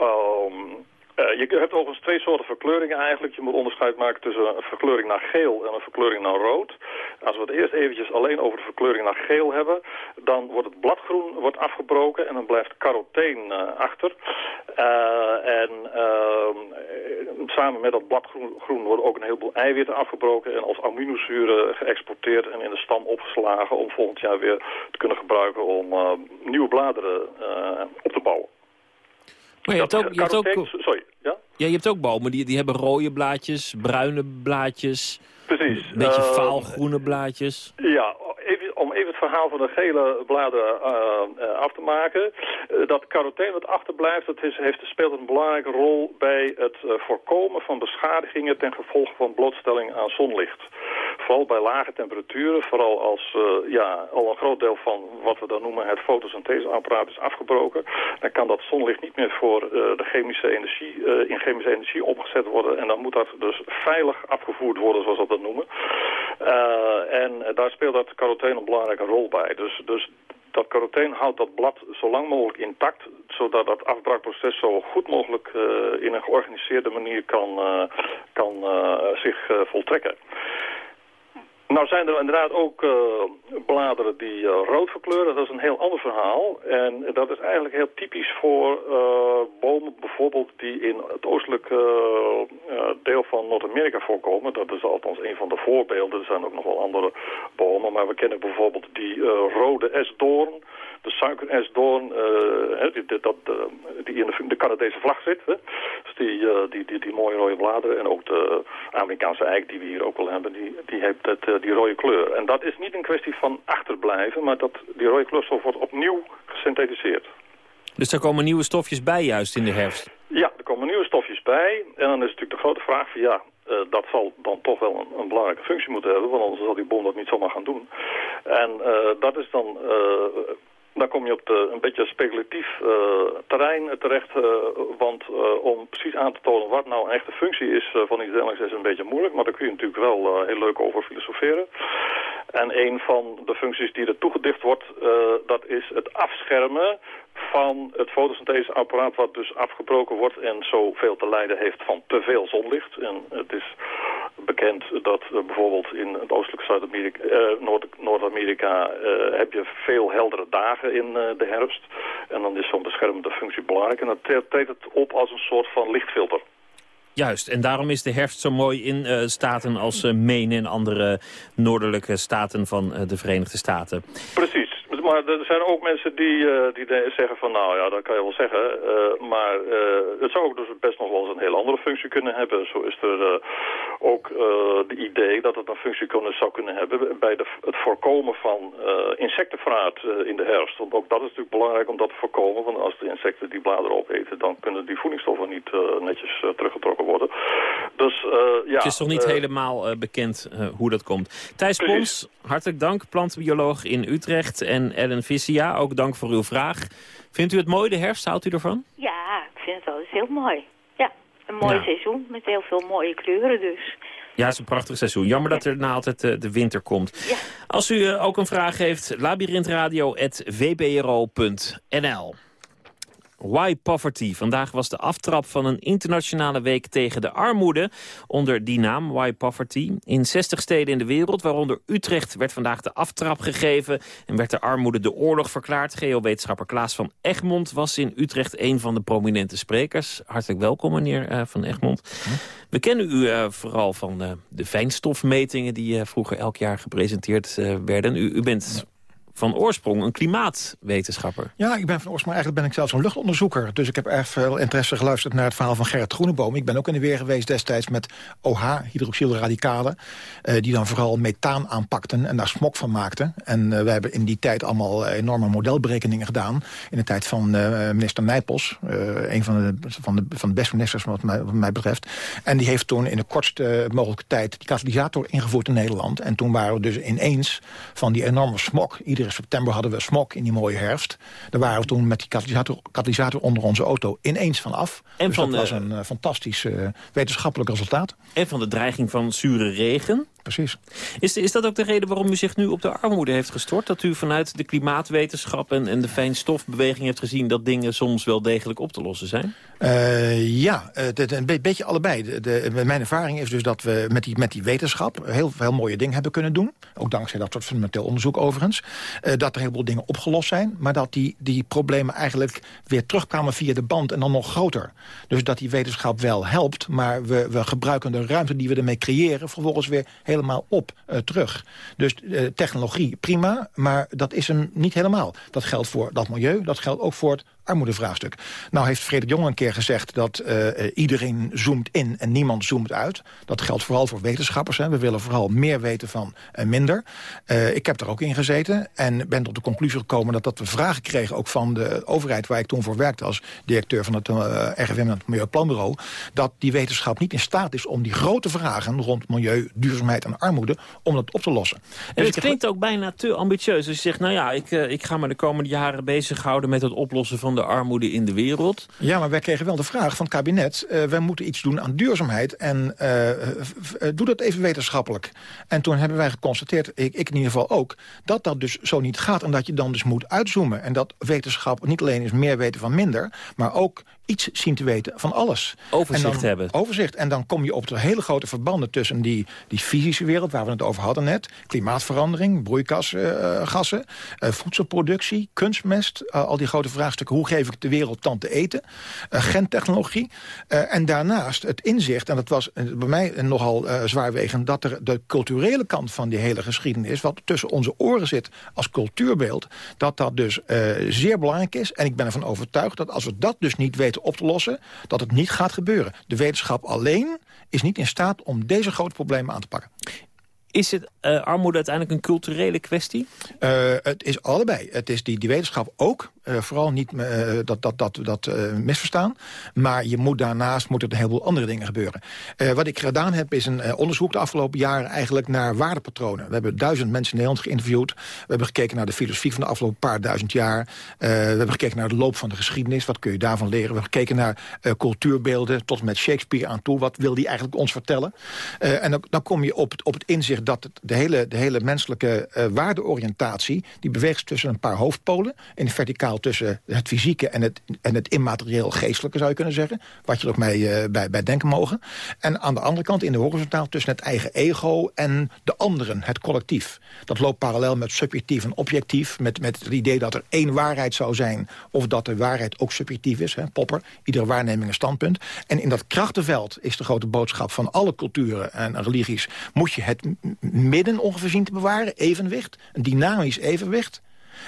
Um, uh, je hebt overigens twee soorten verkleuringen eigenlijk. Je moet onderscheid maken tussen een verkleuring naar geel en een verkleuring naar rood. Als we het eerst eventjes alleen over de verkleuring naar geel hebben... dan wordt het bladgroen wordt afgebroken en dan blijft caroteen uh, achter. Uh, en ehm, samen met dat bladgroen worden ook een heleboel eiwitten afgebroken... en als aminozuren geëxporteerd en in de stam opgeslagen... om volgend jaar weer te kunnen gebruiken om nieuwe bladeren op te bouwen. Maar je hebt ook, je hebt ook, sorry, ja? Ja, je hebt ook bomen die, die hebben rode blaadjes, bruine blaadjes. Precies. Een beetje vaalgroene blaadjes. Ja, even, om even het verhaal van de gele bladeren uh, af te maken. Uh, dat caroteen wat achterblijft, dat is, heeft, speelt een belangrijke rol bij het voorkomen van beschadigingen ten gevolge van blootstelling aan zonlicht. Vooral bij lage temperaturen, vooral als ja, al een groot deel van wat we dan noemen het fotosyntheseapparaat is afgebroken, dan kan dat zonlicht niet meer voor de chemische energie, in chemische energie opgezet worden. En dan moet dat dus veilig afgevoerd worden, zoals we dat noemen. en daar speelt dat caroteen een belangrijke rol bij. Dus, dus dat caroteen houdt dat blad zo lang mogelijk intact, zodat dat afbraakproces zo goed mogelijk in een georganiseerde manier kan, kan zich voltrekken. Nou zijn er inderdaad ook uh, bladeren die uh, rood verkleuren. Dat is een heel ander verhaal. En dat is eigenlijk heel typisch voor uh, bomen bijvoorbeeld die in het oostelijke deel van Noord-Amerika voorkomen. Dat is althans een van de voorbeelden. Er zijn ook nog wel andere bomen. Maar we kennen bijvoorbeeld die rode esdoorn de suikeresdoorn, uh, die, dat, die in de, de Canadese vlag zit. Hè? Dus die, die, die, die, mooie rode bladeren. En ook de Amerikaanse eik die we hier ook wel hebben, die, die heeft dat, die rode kleur. En dat is niet een kwestie van achterblijven, maar dat die rode kleurstof wordt opnieuw gesynthetiseerd. Dus er komen nieuwe stofjes bij juist in de herfst? Ja, er komen nieuwe stofjes bij. En dan is natuurlijk de grote vraag van ja, uh, dat zal dan toch wel een, een, belangrijke functie moeten hebben, want anders zal die boom dat niet zomaar gaan doen. En uh, dat is dan uh, dan kom je op een beetje speculatief uh, terrein terecht. Uh, want uh, om precies aan te tonen wat nou een echte functie is van iets dergelijks is een beetje moeilijk. Maar daar kun je natuurlijk wel heel leuk over filosoferen. En een van de functies die er toegedicht wordt, dat is het afschermen van het fotosyntheseapparaat wat dus afgebroken wordt en zoveel te lijden heeft van te veel zonlicht. En het is bekend dat uh, bijvoorbeeld in het oostelijke Zuid-Amerika, uh, Noord-Amerika uh, heb je veel heldere dagen in de herfst. En dan is zo'n beschermende functie belangrijk. En dan treedt het op als een soort van lichtfilter. Juist, en daarom is de herfst zo mooi in staten als Maine en andere noordelijke staten van de Verenigde Staten. Precies maar er zijn ook mensen die, uh, die zeggen van nou ja, dat kan je wel zeggen. Uh, maar uh, het zou ook dus best nog wel eens een heel andere functie kunnen hebben. Zo is er ook de idee dat het een functie kunnen, zou kunnen hebben bij de, het voorkomen van insectenvraat in de herfst. Want ook dat is natuurlijk belangrijk om dat te voorkomen. Want als de insecten die bladeren opeten, dan kunnen die voedingsstoffen niet netjes teruggetrokken worden. Dus ja... Het is toch niet helemaal bekend hoe dat komt. Thijs Pons, hartelijk dank, plantbioloog in Utrecht en Ellen Vissia, ook dank voor uw vraag. Vindt u het mooi, de herfst? Houdt u ervan? Ja, ik vind het wel heel mooi. Ja, een mooi seizoen met heel veel mooie kleuren dus. Ja, het is een prachtig seizoen. Jammer dat er na altijd uh, de winter komt. Ja. Als u uh, ook een vraag heeft, labyrinthradio.vpro.nl. Why Poverty. Vandaag was de aftrap van een internationale week tegen de armoede. Onder die naam, Why Poverty. In 60 steden in de wereld, waaronder Utrecht, werd vandaag de aftrap gegeven. En werd de armoede de oorlog verklaard. Geowetenschapper Klaas van Egmond was in Utrecht een van de prominente sprekers. Hartelijk welkom, meneer uh, van Egmond. We kennen u uh, vooral van uh, de fijnstofmetingen die vroeger elk jaar gepresenteerd werden. U, u bent van oorsprong een klimaatwetenschapper. Ja, ik ben van oorsprong eigenlijk ben ik zelfs een luchtonderzoeker. Dus ik heb erg veel interesse geluisterd naar het verhaal van Gerrit Groeneboom. Ik ben ook in de weer geweest destijds met OH, hydroxylradicalen. Uh, die dan vooral methaan aanpakten en daar smok van maakten. En uh, we hebben in die tijd allemaal enorme modelberekeningen gedaan. In de tijd van minister Nijpels. een van de, van, de, van de beste ministers wat mij, wat mij betreft. En die heeft toen in de kortste mogelijke tijd die katalysator ingevoerd in Nederland. En toen waren we dus ineens van die enorme smok. Iedere september hadden we smok in die mooie herfst. Daar waren we toen met die katalysator, katalysator onder onze auto ineens van af. En dus van dat was een uh, fantastisch uh, wetenschappelijk resultaat. En van de dreiging van zure regen precies. Is, is dat ook de reden waarom u zich nu op de armoede heeft gestort? Dat u vanuit de klimaatwetenschap en, en de fijnstofbeweging heeft gezien... dat dingen soms wel degelijk op te lossen zijn? Uh, ja, het, een beetje allebei. De, de, mijn ervaring is dus dat we met die, met die wetenschap... heel veel mooie dingen hebben kunnen doen. Ook dankzij dat soort fundamenteel onderzoek overigens. Uh, dat er een heleboel dingen opgelost zijn. Maar dat die, die problemen eigenlijk weer terugkwamen via de band... en dan nog groter. Dus dat die wetenschap wel helpt... maar we, we gebruiken de ruimte die we ermee creëren... vervolgens weer heel helemaal op uh, terug. Dus uh, technologie, prima, maar dat is hem niet helemaal. Dat geldt voor dat milieu, dat geldt ook voor het armoedevraagstuk. Nou heeft Frederik Jong een keer gezegd dat uh, iedereen zoomt in en niemand zoomt uit. Dat geldt vooral voor wetenschappers. Hè. We willen vooral meer weten van uh, minder. Uh, ik heb er ook in gezeten en ben tot de conclusie gekomen... dat, dat we vragen kregen ook van de overheid waar ik toen voor werkte... als directeur van het RGWM, het Milieuplanbureau... dat die wetenschap niet in staat is om die grote vragen... rond milieu, duurzaamheid en armoede, om dat op te lossen. En dus het klinkt ook bijna te ambitieus. Als je zegt, nou ja, ik, ik ga me de komende jaren bezighouden... met het oplossen van de armoede in de wereld. Ja, maar wij kregen wel de vraag van het kabinet... Uh, wij moeten iets doen aan duurzaamheid en uh, doe dat even wetenschappelijk. En toen hebben wij geconstateerd, ik, ik in ieder geval ook... dat dat dus zo niet gaat en dat je dan dus moet uitzoomen. En dat wetenschap niet alleen is meer weten van minder... maar ook iets zien te weten van alles. Overzicht dan, hebben. Overzicht. En dan kom je op de hele grote verbanden tussen die, die fysische wereld... waar we het over hadden net. Klimaatverandering, broeikasgassen, uh, voedselproductie, kunstmest. Uh, al die grote vraagstukken. Hoe geef ik de wereld dan te eten? Uh, gentechnologie. en daarnaast het inzicht, en dat was bij mij nogal zwaarwegend... dat er de culturele kant van die hele geschiedenis... wat tussen onze oren zit als cultuurbeeld... dat dat dus zeer belangrijk is. En ik ben ervan overtuigd dat als we dat dus niet weten op te lossen... dat het niet gaat gebeuren. De wetenschap alleen is niet in staat om deze grote problemen aan te pakken. Is het uh, armoede uiteindelijk een culturele kwestie? Uh, het is allebei. Het is die, die wetenschap ook. Uh, vooral niet dat, dat, dat, dat misverstaan. Maar je moet daarnaast moet er een heleboel andere dingen gebeuren. wat ik gedaan heb is een onderzoek de afgelopen jaren... eigenlijk naar waardepatronen. We hebben duizend mensen in Nederland geïnterviewd. We hebben gekeken naar de filosofie van de afgelopen paar duizend jaar. we hebben gekeken naar de loop van de geschiedenis. Wat kun je daarvan leren? We hebben gekeken naar cultuurbeelden tot met Shakespeare aan toe. Wat wil die eigenlijk ons vertellen? en dan, dan kom je op, op het inzicht dat het, de, hele, de hele menselijke waardeoriëntatie... die beweegt tussen een paar hoofdpolen. In de tussen het fysieke en het, en het immaterieel geestelijke, zou je kunnen zeggen. Wat je er ook uh, bij, bij denken mogen. En aan de andere kant in de horizontaal tussen het eigen ego... en de anderen, het collectief. Dat loopt parallel met subjectief en objectief. Met, met het idee dat er één waarheid zou zijn... of dat de waarheid ook subjectief is. Hè, popper, iedere waarneming een standpunt. En in dat krachtenveld is de grote boodschap van alle culturen en religies... moet je het midden ongeveer zien te bewaren, evenwicht, een dynamisch evenwicht.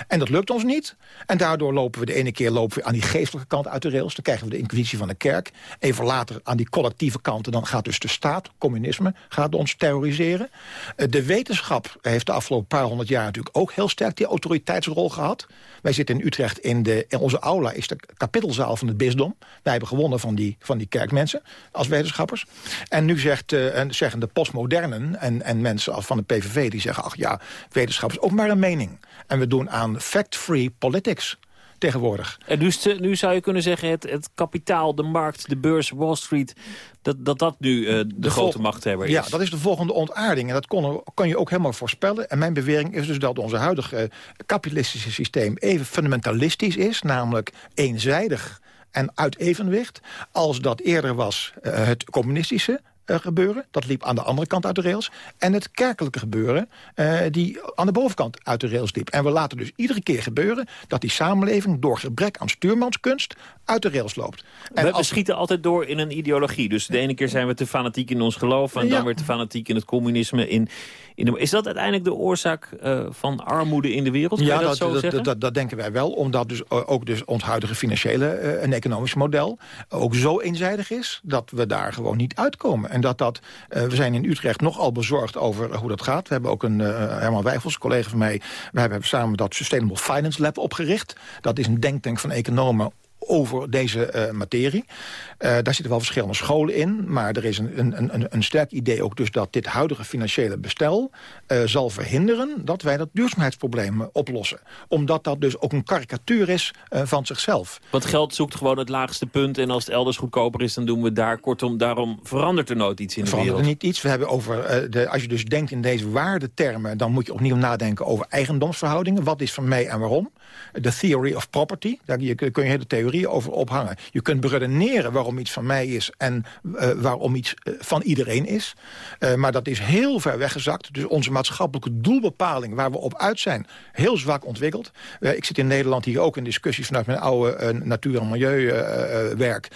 En dat lukt ons niet. En daardoor lopen we de ene keer lopen we aan die geestelijke kant uit de rails. Dan krijgen we de inquisitie van de kerk. Even later aan die collectieve kant. dan gaat dus de staat, communisme, gaat ons terroriseren. Eh, de wetenschap heeft de afgelopen paar honderd jaar natuurlijk ook heel sterk die autoriteitsrol gehad. Wij zitten in Utrecht, in, de, in onze aula is de kapittelzaal van het bisdom. Wij hebben gewonnen van die, van die kerkmensen als wetenschappers. En nu zegt, uh, zeggen de postmodernen en, en mensen van de PVV... die zeggen, ach ja, wetenschap is ook maar een mening. En we doen aan fact-free politics. tegenwoordig. En nu, nu zou je kunnen zeggen, het, het kapitaal, de markt, de beurs, Wall Street... dat dat, dat nu uh, de, de grote machthebber is. Ja, dat is de volgende ontaarding. En dat kon, kon je ook helemaal voorspellen. En mijn bewering is dus dat onze huidige kapitalistische systeem... even fundamentalistisch is, namelijk eenzijdig en uit evenwicht... als dat eerder was uh, het communistische gebeuren. Dat liep aan de andere kant uit de rails. En het kerkelijke gebeuren uh, die aan de bovenkant uit de rails liep. En we laten dus iedere keer gebeuren dat die samenleving... door gebrek aan stuurmanskunst uit de rails loopt. En we, als... schieten altijd door in een ideologie. Dus de ene keer zijn we te fanatiek in ons geloof... en ja. dan weer te fanatiek in het communisme. In, in de... Is dat uiteindelijk de oorzaak uh, van armoede in de wereld? ja, dat, dat, zo dat, dat, dat, denken wij wel. Omdat dus ook dus ons huidige financiële en economische model... ook zo eenzijdig is dat we daar gewoon niet uitkomen. En dat dat... Uh, we zijn in Utrecht nogal bezorgd over hoe dat gaat. We hebben ook een Herman Wijfels, een collega van mij... we hebben samen dat Sustainable Finance Lab opgericht. Dat is een denktank van economen over deze uh, materie. Uh, daar zitten wel verschillende scholen in. Maar er is een, een, een, een sterk idee ook dus dat dit huidige financiële bestel... Uh, zal verhinderen dat wij dat duurzaamheidsprobleem oplossen. Omdat dat dus ook een karikatuur is van zichzelf. Want geld zoekt gewoon het laagste punt... en als het elders goedkoper is, dan doen we daar. Kortom, daarom verandert er nooit iets in de verandert wereld. er niet iets. We hebben over, de, als je dus denkt in deze waardetermen... dan moet je opnieuw nadenken over eigendomsverhoudingen. Wat is van mij en waarom? De theory of property. Daar kun je hele theorie over ophangen. Je kunt beredeneren waarom iets van mij is en uh, waarom iets uh, van iedereen is. Uh, maar dat is heel ver weggezakt. Dus onze maatschappelijke doelbepaling waar we op uit zijn, heel zwak ontwikkeld. ik zit in Nederland hier ook in discussies vanuit mijn oude natuur- en milieuwerk.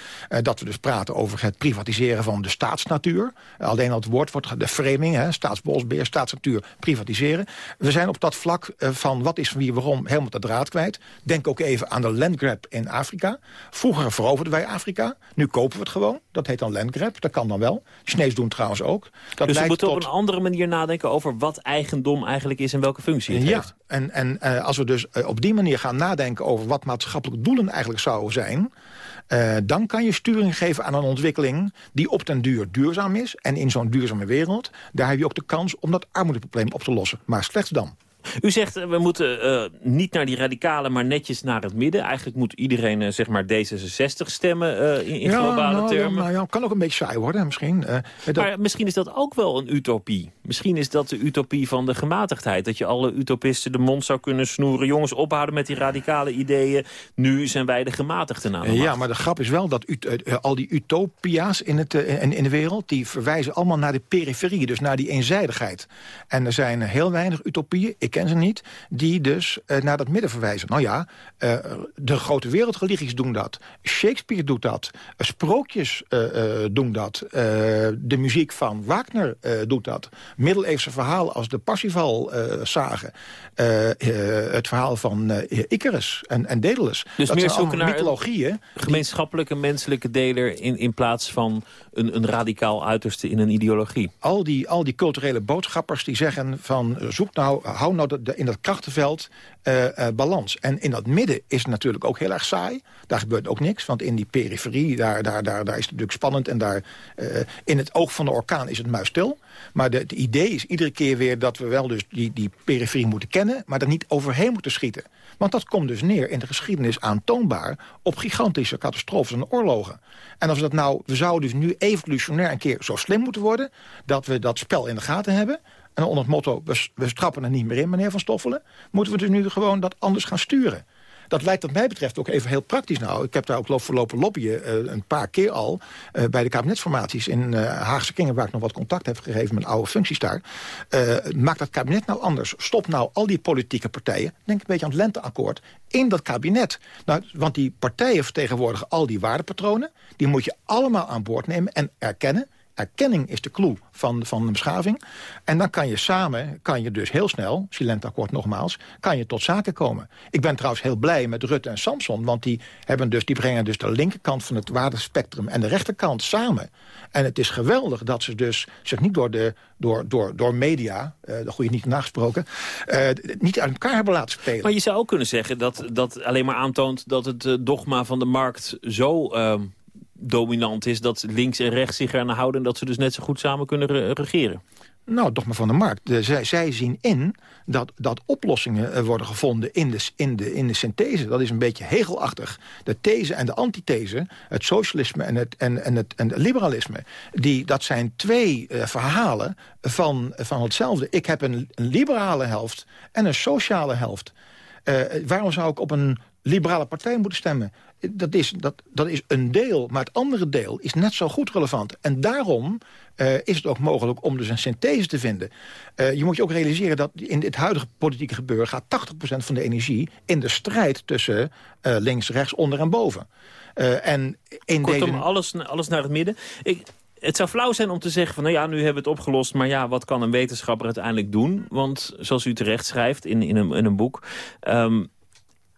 dat we dus praten over het privatiseren van de staatsnatuur. alleen al het woord wordt de framing, hè, staatsbosbeheer, staatsnatuur, privatiseren. We zijn op dat vlak van wat is van wie waarom helemaal de draad kwijt. Denk ook even aan de landgrab in Afrika. Vroeger veroverden wij Afrika. Nu kopen we het gewoon. Dat heet dan landgrab. Dat kan dan wel. Chinees doen trouwens ook. Dat dus we moeten tot... op een andere manier nadenken over wat eigendom eigenlijk is en welke functie het ja. heeft. En, en uh, als we dus uh, op die manier gaan nadenken over wat maatschappelijke doelen eigenlijk zouden zijn... Uh, dan kan je sturing geven aan een ontwikkeling die op den duur duurzaam is. En in zo'n duurzame wereld, daar heb je ook de kans om dat armoedeprobleem op te lossen. Maar slechts dan. U zegt, we moeten uh, niet naar die radicalen, maar netjes naar het midden. Eigenlijk moet iedereen uh, zeg maar D66 stemmen uh, in, in ja, globale nou, termen. Nou, ja, kan ook een beetje saai worden misschien. Dat... Maar misschien is dat ook wel een utopie. Misschien is dat de utopie van de gematigdheid. Dat je alle utopisten de mond zou kunnen snoeren. Jongens, ophouden met die radicale ideeën. Nu zijn wij de gematigden aan de Ja, maar de grap is wel dat al die utopia's in, het, in, in de wereld... die verwijzen allemaal naar de periferie, dus naar die eenzijdigheid. En er zijn heel weinig utopieën. Ik ken ze niet, die dus uh, naar dat midden verwijzen. Nou ja, uh, de grote wereldreligies doen dat. Shakespeare doet dat. Sprookjes doen dat. de muziek van Wagner doet dat. Middeleeuwse verhalen als de Parsifal-zagen. het verhaal van Icarus en, en Daedalus. Dus dat meer zoeken naar mythologieën. gemeenschappelijke menselijke deler... In, in plaats van een, een radicaal uiterste in een ideologie. Al die, al die culturele boodschappers die zeggen van... zoek nou, hou nou de, in dat krachtenveld uh, uh, balans. En in dat midden is het natuurlijk ook heel erg saai. Daar gebeurt ook niks, want in die periferie... daar, daar, daar, daar is het natuurlijk spannend. En daar, uh, in het oog van de orkaan is het muisstil. Maar het idee is iedere keer weer dat we wel dus die, die periferie moeten kennen... maar er niet overheen moeten schieten. Want dat komt dus neer in de geschiedenis aantoonbaar... op gigantische catastrofes en oorlogen. En als we dat nou... we zouden dus nu evolutionair een keer zo slim moeten worden... dat we dat spel in de gaten hebben... En onder het motto, we, we strappen er niet meer in, meneer Van Stoffelen... moeten we dus nu gewoon dat anders gaan sturen. Dat lijkt wat mij betreft ook even heel praktisch nou. Ik heb daar ook verlopen lobbyen uh, een paar keer al... Uh, bij de kabinetsformaties in uh, Haagse Kingen... waar ik nog wat contact heb gegeven met oude functies daar. maak dat kabinet nou anders. Stop nou al die politieke partijen... denk een beetje aan het lenteakkoord... in dat kabinet. Nou, want die partijen vertegenwoordigen al die waardepatronen. Die moet je allemaal aan boord nemen en erkennen erkenning is de clue van, van de beschaving. En dan kan je samen, kan je dus heel snel, silentakkoord nogmaals, kan je tot zaken komen. Ik ben trouwens heel blij met Rutte en Samson, want die, hebben dus, die brengen dus de linkerkant van het waardespectrum en de rechterkant samen. En het is geweldig dat ze dus zich niet door, de, door, door, door media, uh, de goede niet nagesproken, uh, niet uit elkaar hebben laten spelen. Maar je zou ook kunnen zeggen dat dat alleen maar aantoont dat het uh, dogma van de markt zo... Uh dominant is... dat links en rechts zich eraan houden... en dat ze dus net zo goed samen kunnen re regeren. Nou, toch maar van de markt. De, zij, zien in dat, dat oplossingen eh, worden gevonden in de, in, de, in de synthese. Dat is een beetje hegelachtig. De these en de antithese, het socialisme en het, en, en het, en het liberalisme... Die, dat zijn twee uh, verhalen van, van hetzelfde. Ik heb een, een liberale helft en een sociale helft. Waarom zou ik op een liberale partij moeten stemmen? Dat is, dat, dat is een deel, maar het andere deel is net zo goed relevant. En daarom uh, is het ook mogelijk om dus een synthese te vinden. Uh, je moet je ook realiseren dat in dit huidige politieke gebeuren... gaat 80% van de energie in de strijd tussen uh, links, rechts, onder en boven. en in Kortom, alles, alles naar het midden. Ik, het zou flauw zijn om te zeggen van, nou ja, nu hebben we het opgelost... maar ja, wat kan een wetenschapper uiteindelijk doen? Want zoals u terecht schrijft in, in, een, in een boek... Um,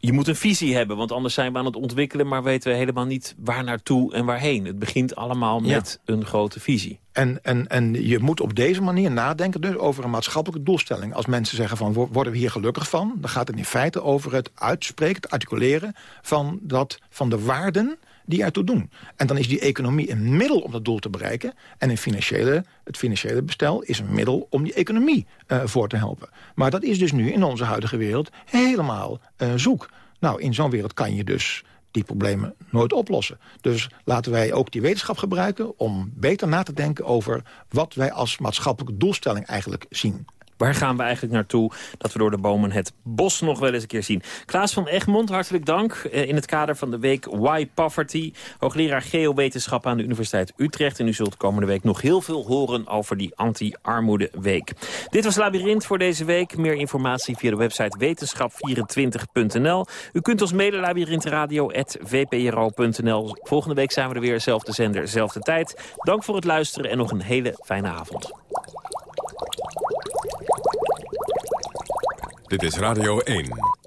je moet een visie hebben, want anders zijn we aan het ontwikkelen... maar weten we helemaal niet waar naartoe en waarheen. Het begint allemaal met ja. een grote visie. En, en, en je moet op deze manier nadenken dus over een maatschappelijke doelstelling. Als mensen zeggen van worden we hier gelukkig van... dan gaat het in feite over het uitspreken, het articuleren... van, dat, van de waarden die ertoe doen. En dan is die economie een middel om dat doel te bereiken. En een financiële, het financiële bestel is een middel om die economie uh, voor te helpen. Maar dat is dus nu in onze huidige wereld helemaal uh, zoek. Nou, in zo'n wereld kan je dus die problemen nooit oplossen. Dus laten wij ook die wetenschap gebruiken om beter na te denken over wat wij als maatschappelijke doelstelling eigenlijk zien. Waar gaan we eigenlijk naartoe dat we door de bomen het bos nog wel eens een keer zien? Klaas van Egmond, hartelijk dank. In het kader van de week Why Poverty. Hoogleraar geowetenschap aan de Universiteit Utrecht. En u zult komende week nog heel veel horen over die anti-armoede-week. Dit was Labyrinth voor deze week. Meer informatie via de website wetenschap24.nl. U kunt ons mailen labyrinthradio.vpro.nl. Volgende week zijn we er weer, zelfde zender, zelfde tijd. Dank voor het luisteren en nog een hele fijne avond. Dit is Radio 1.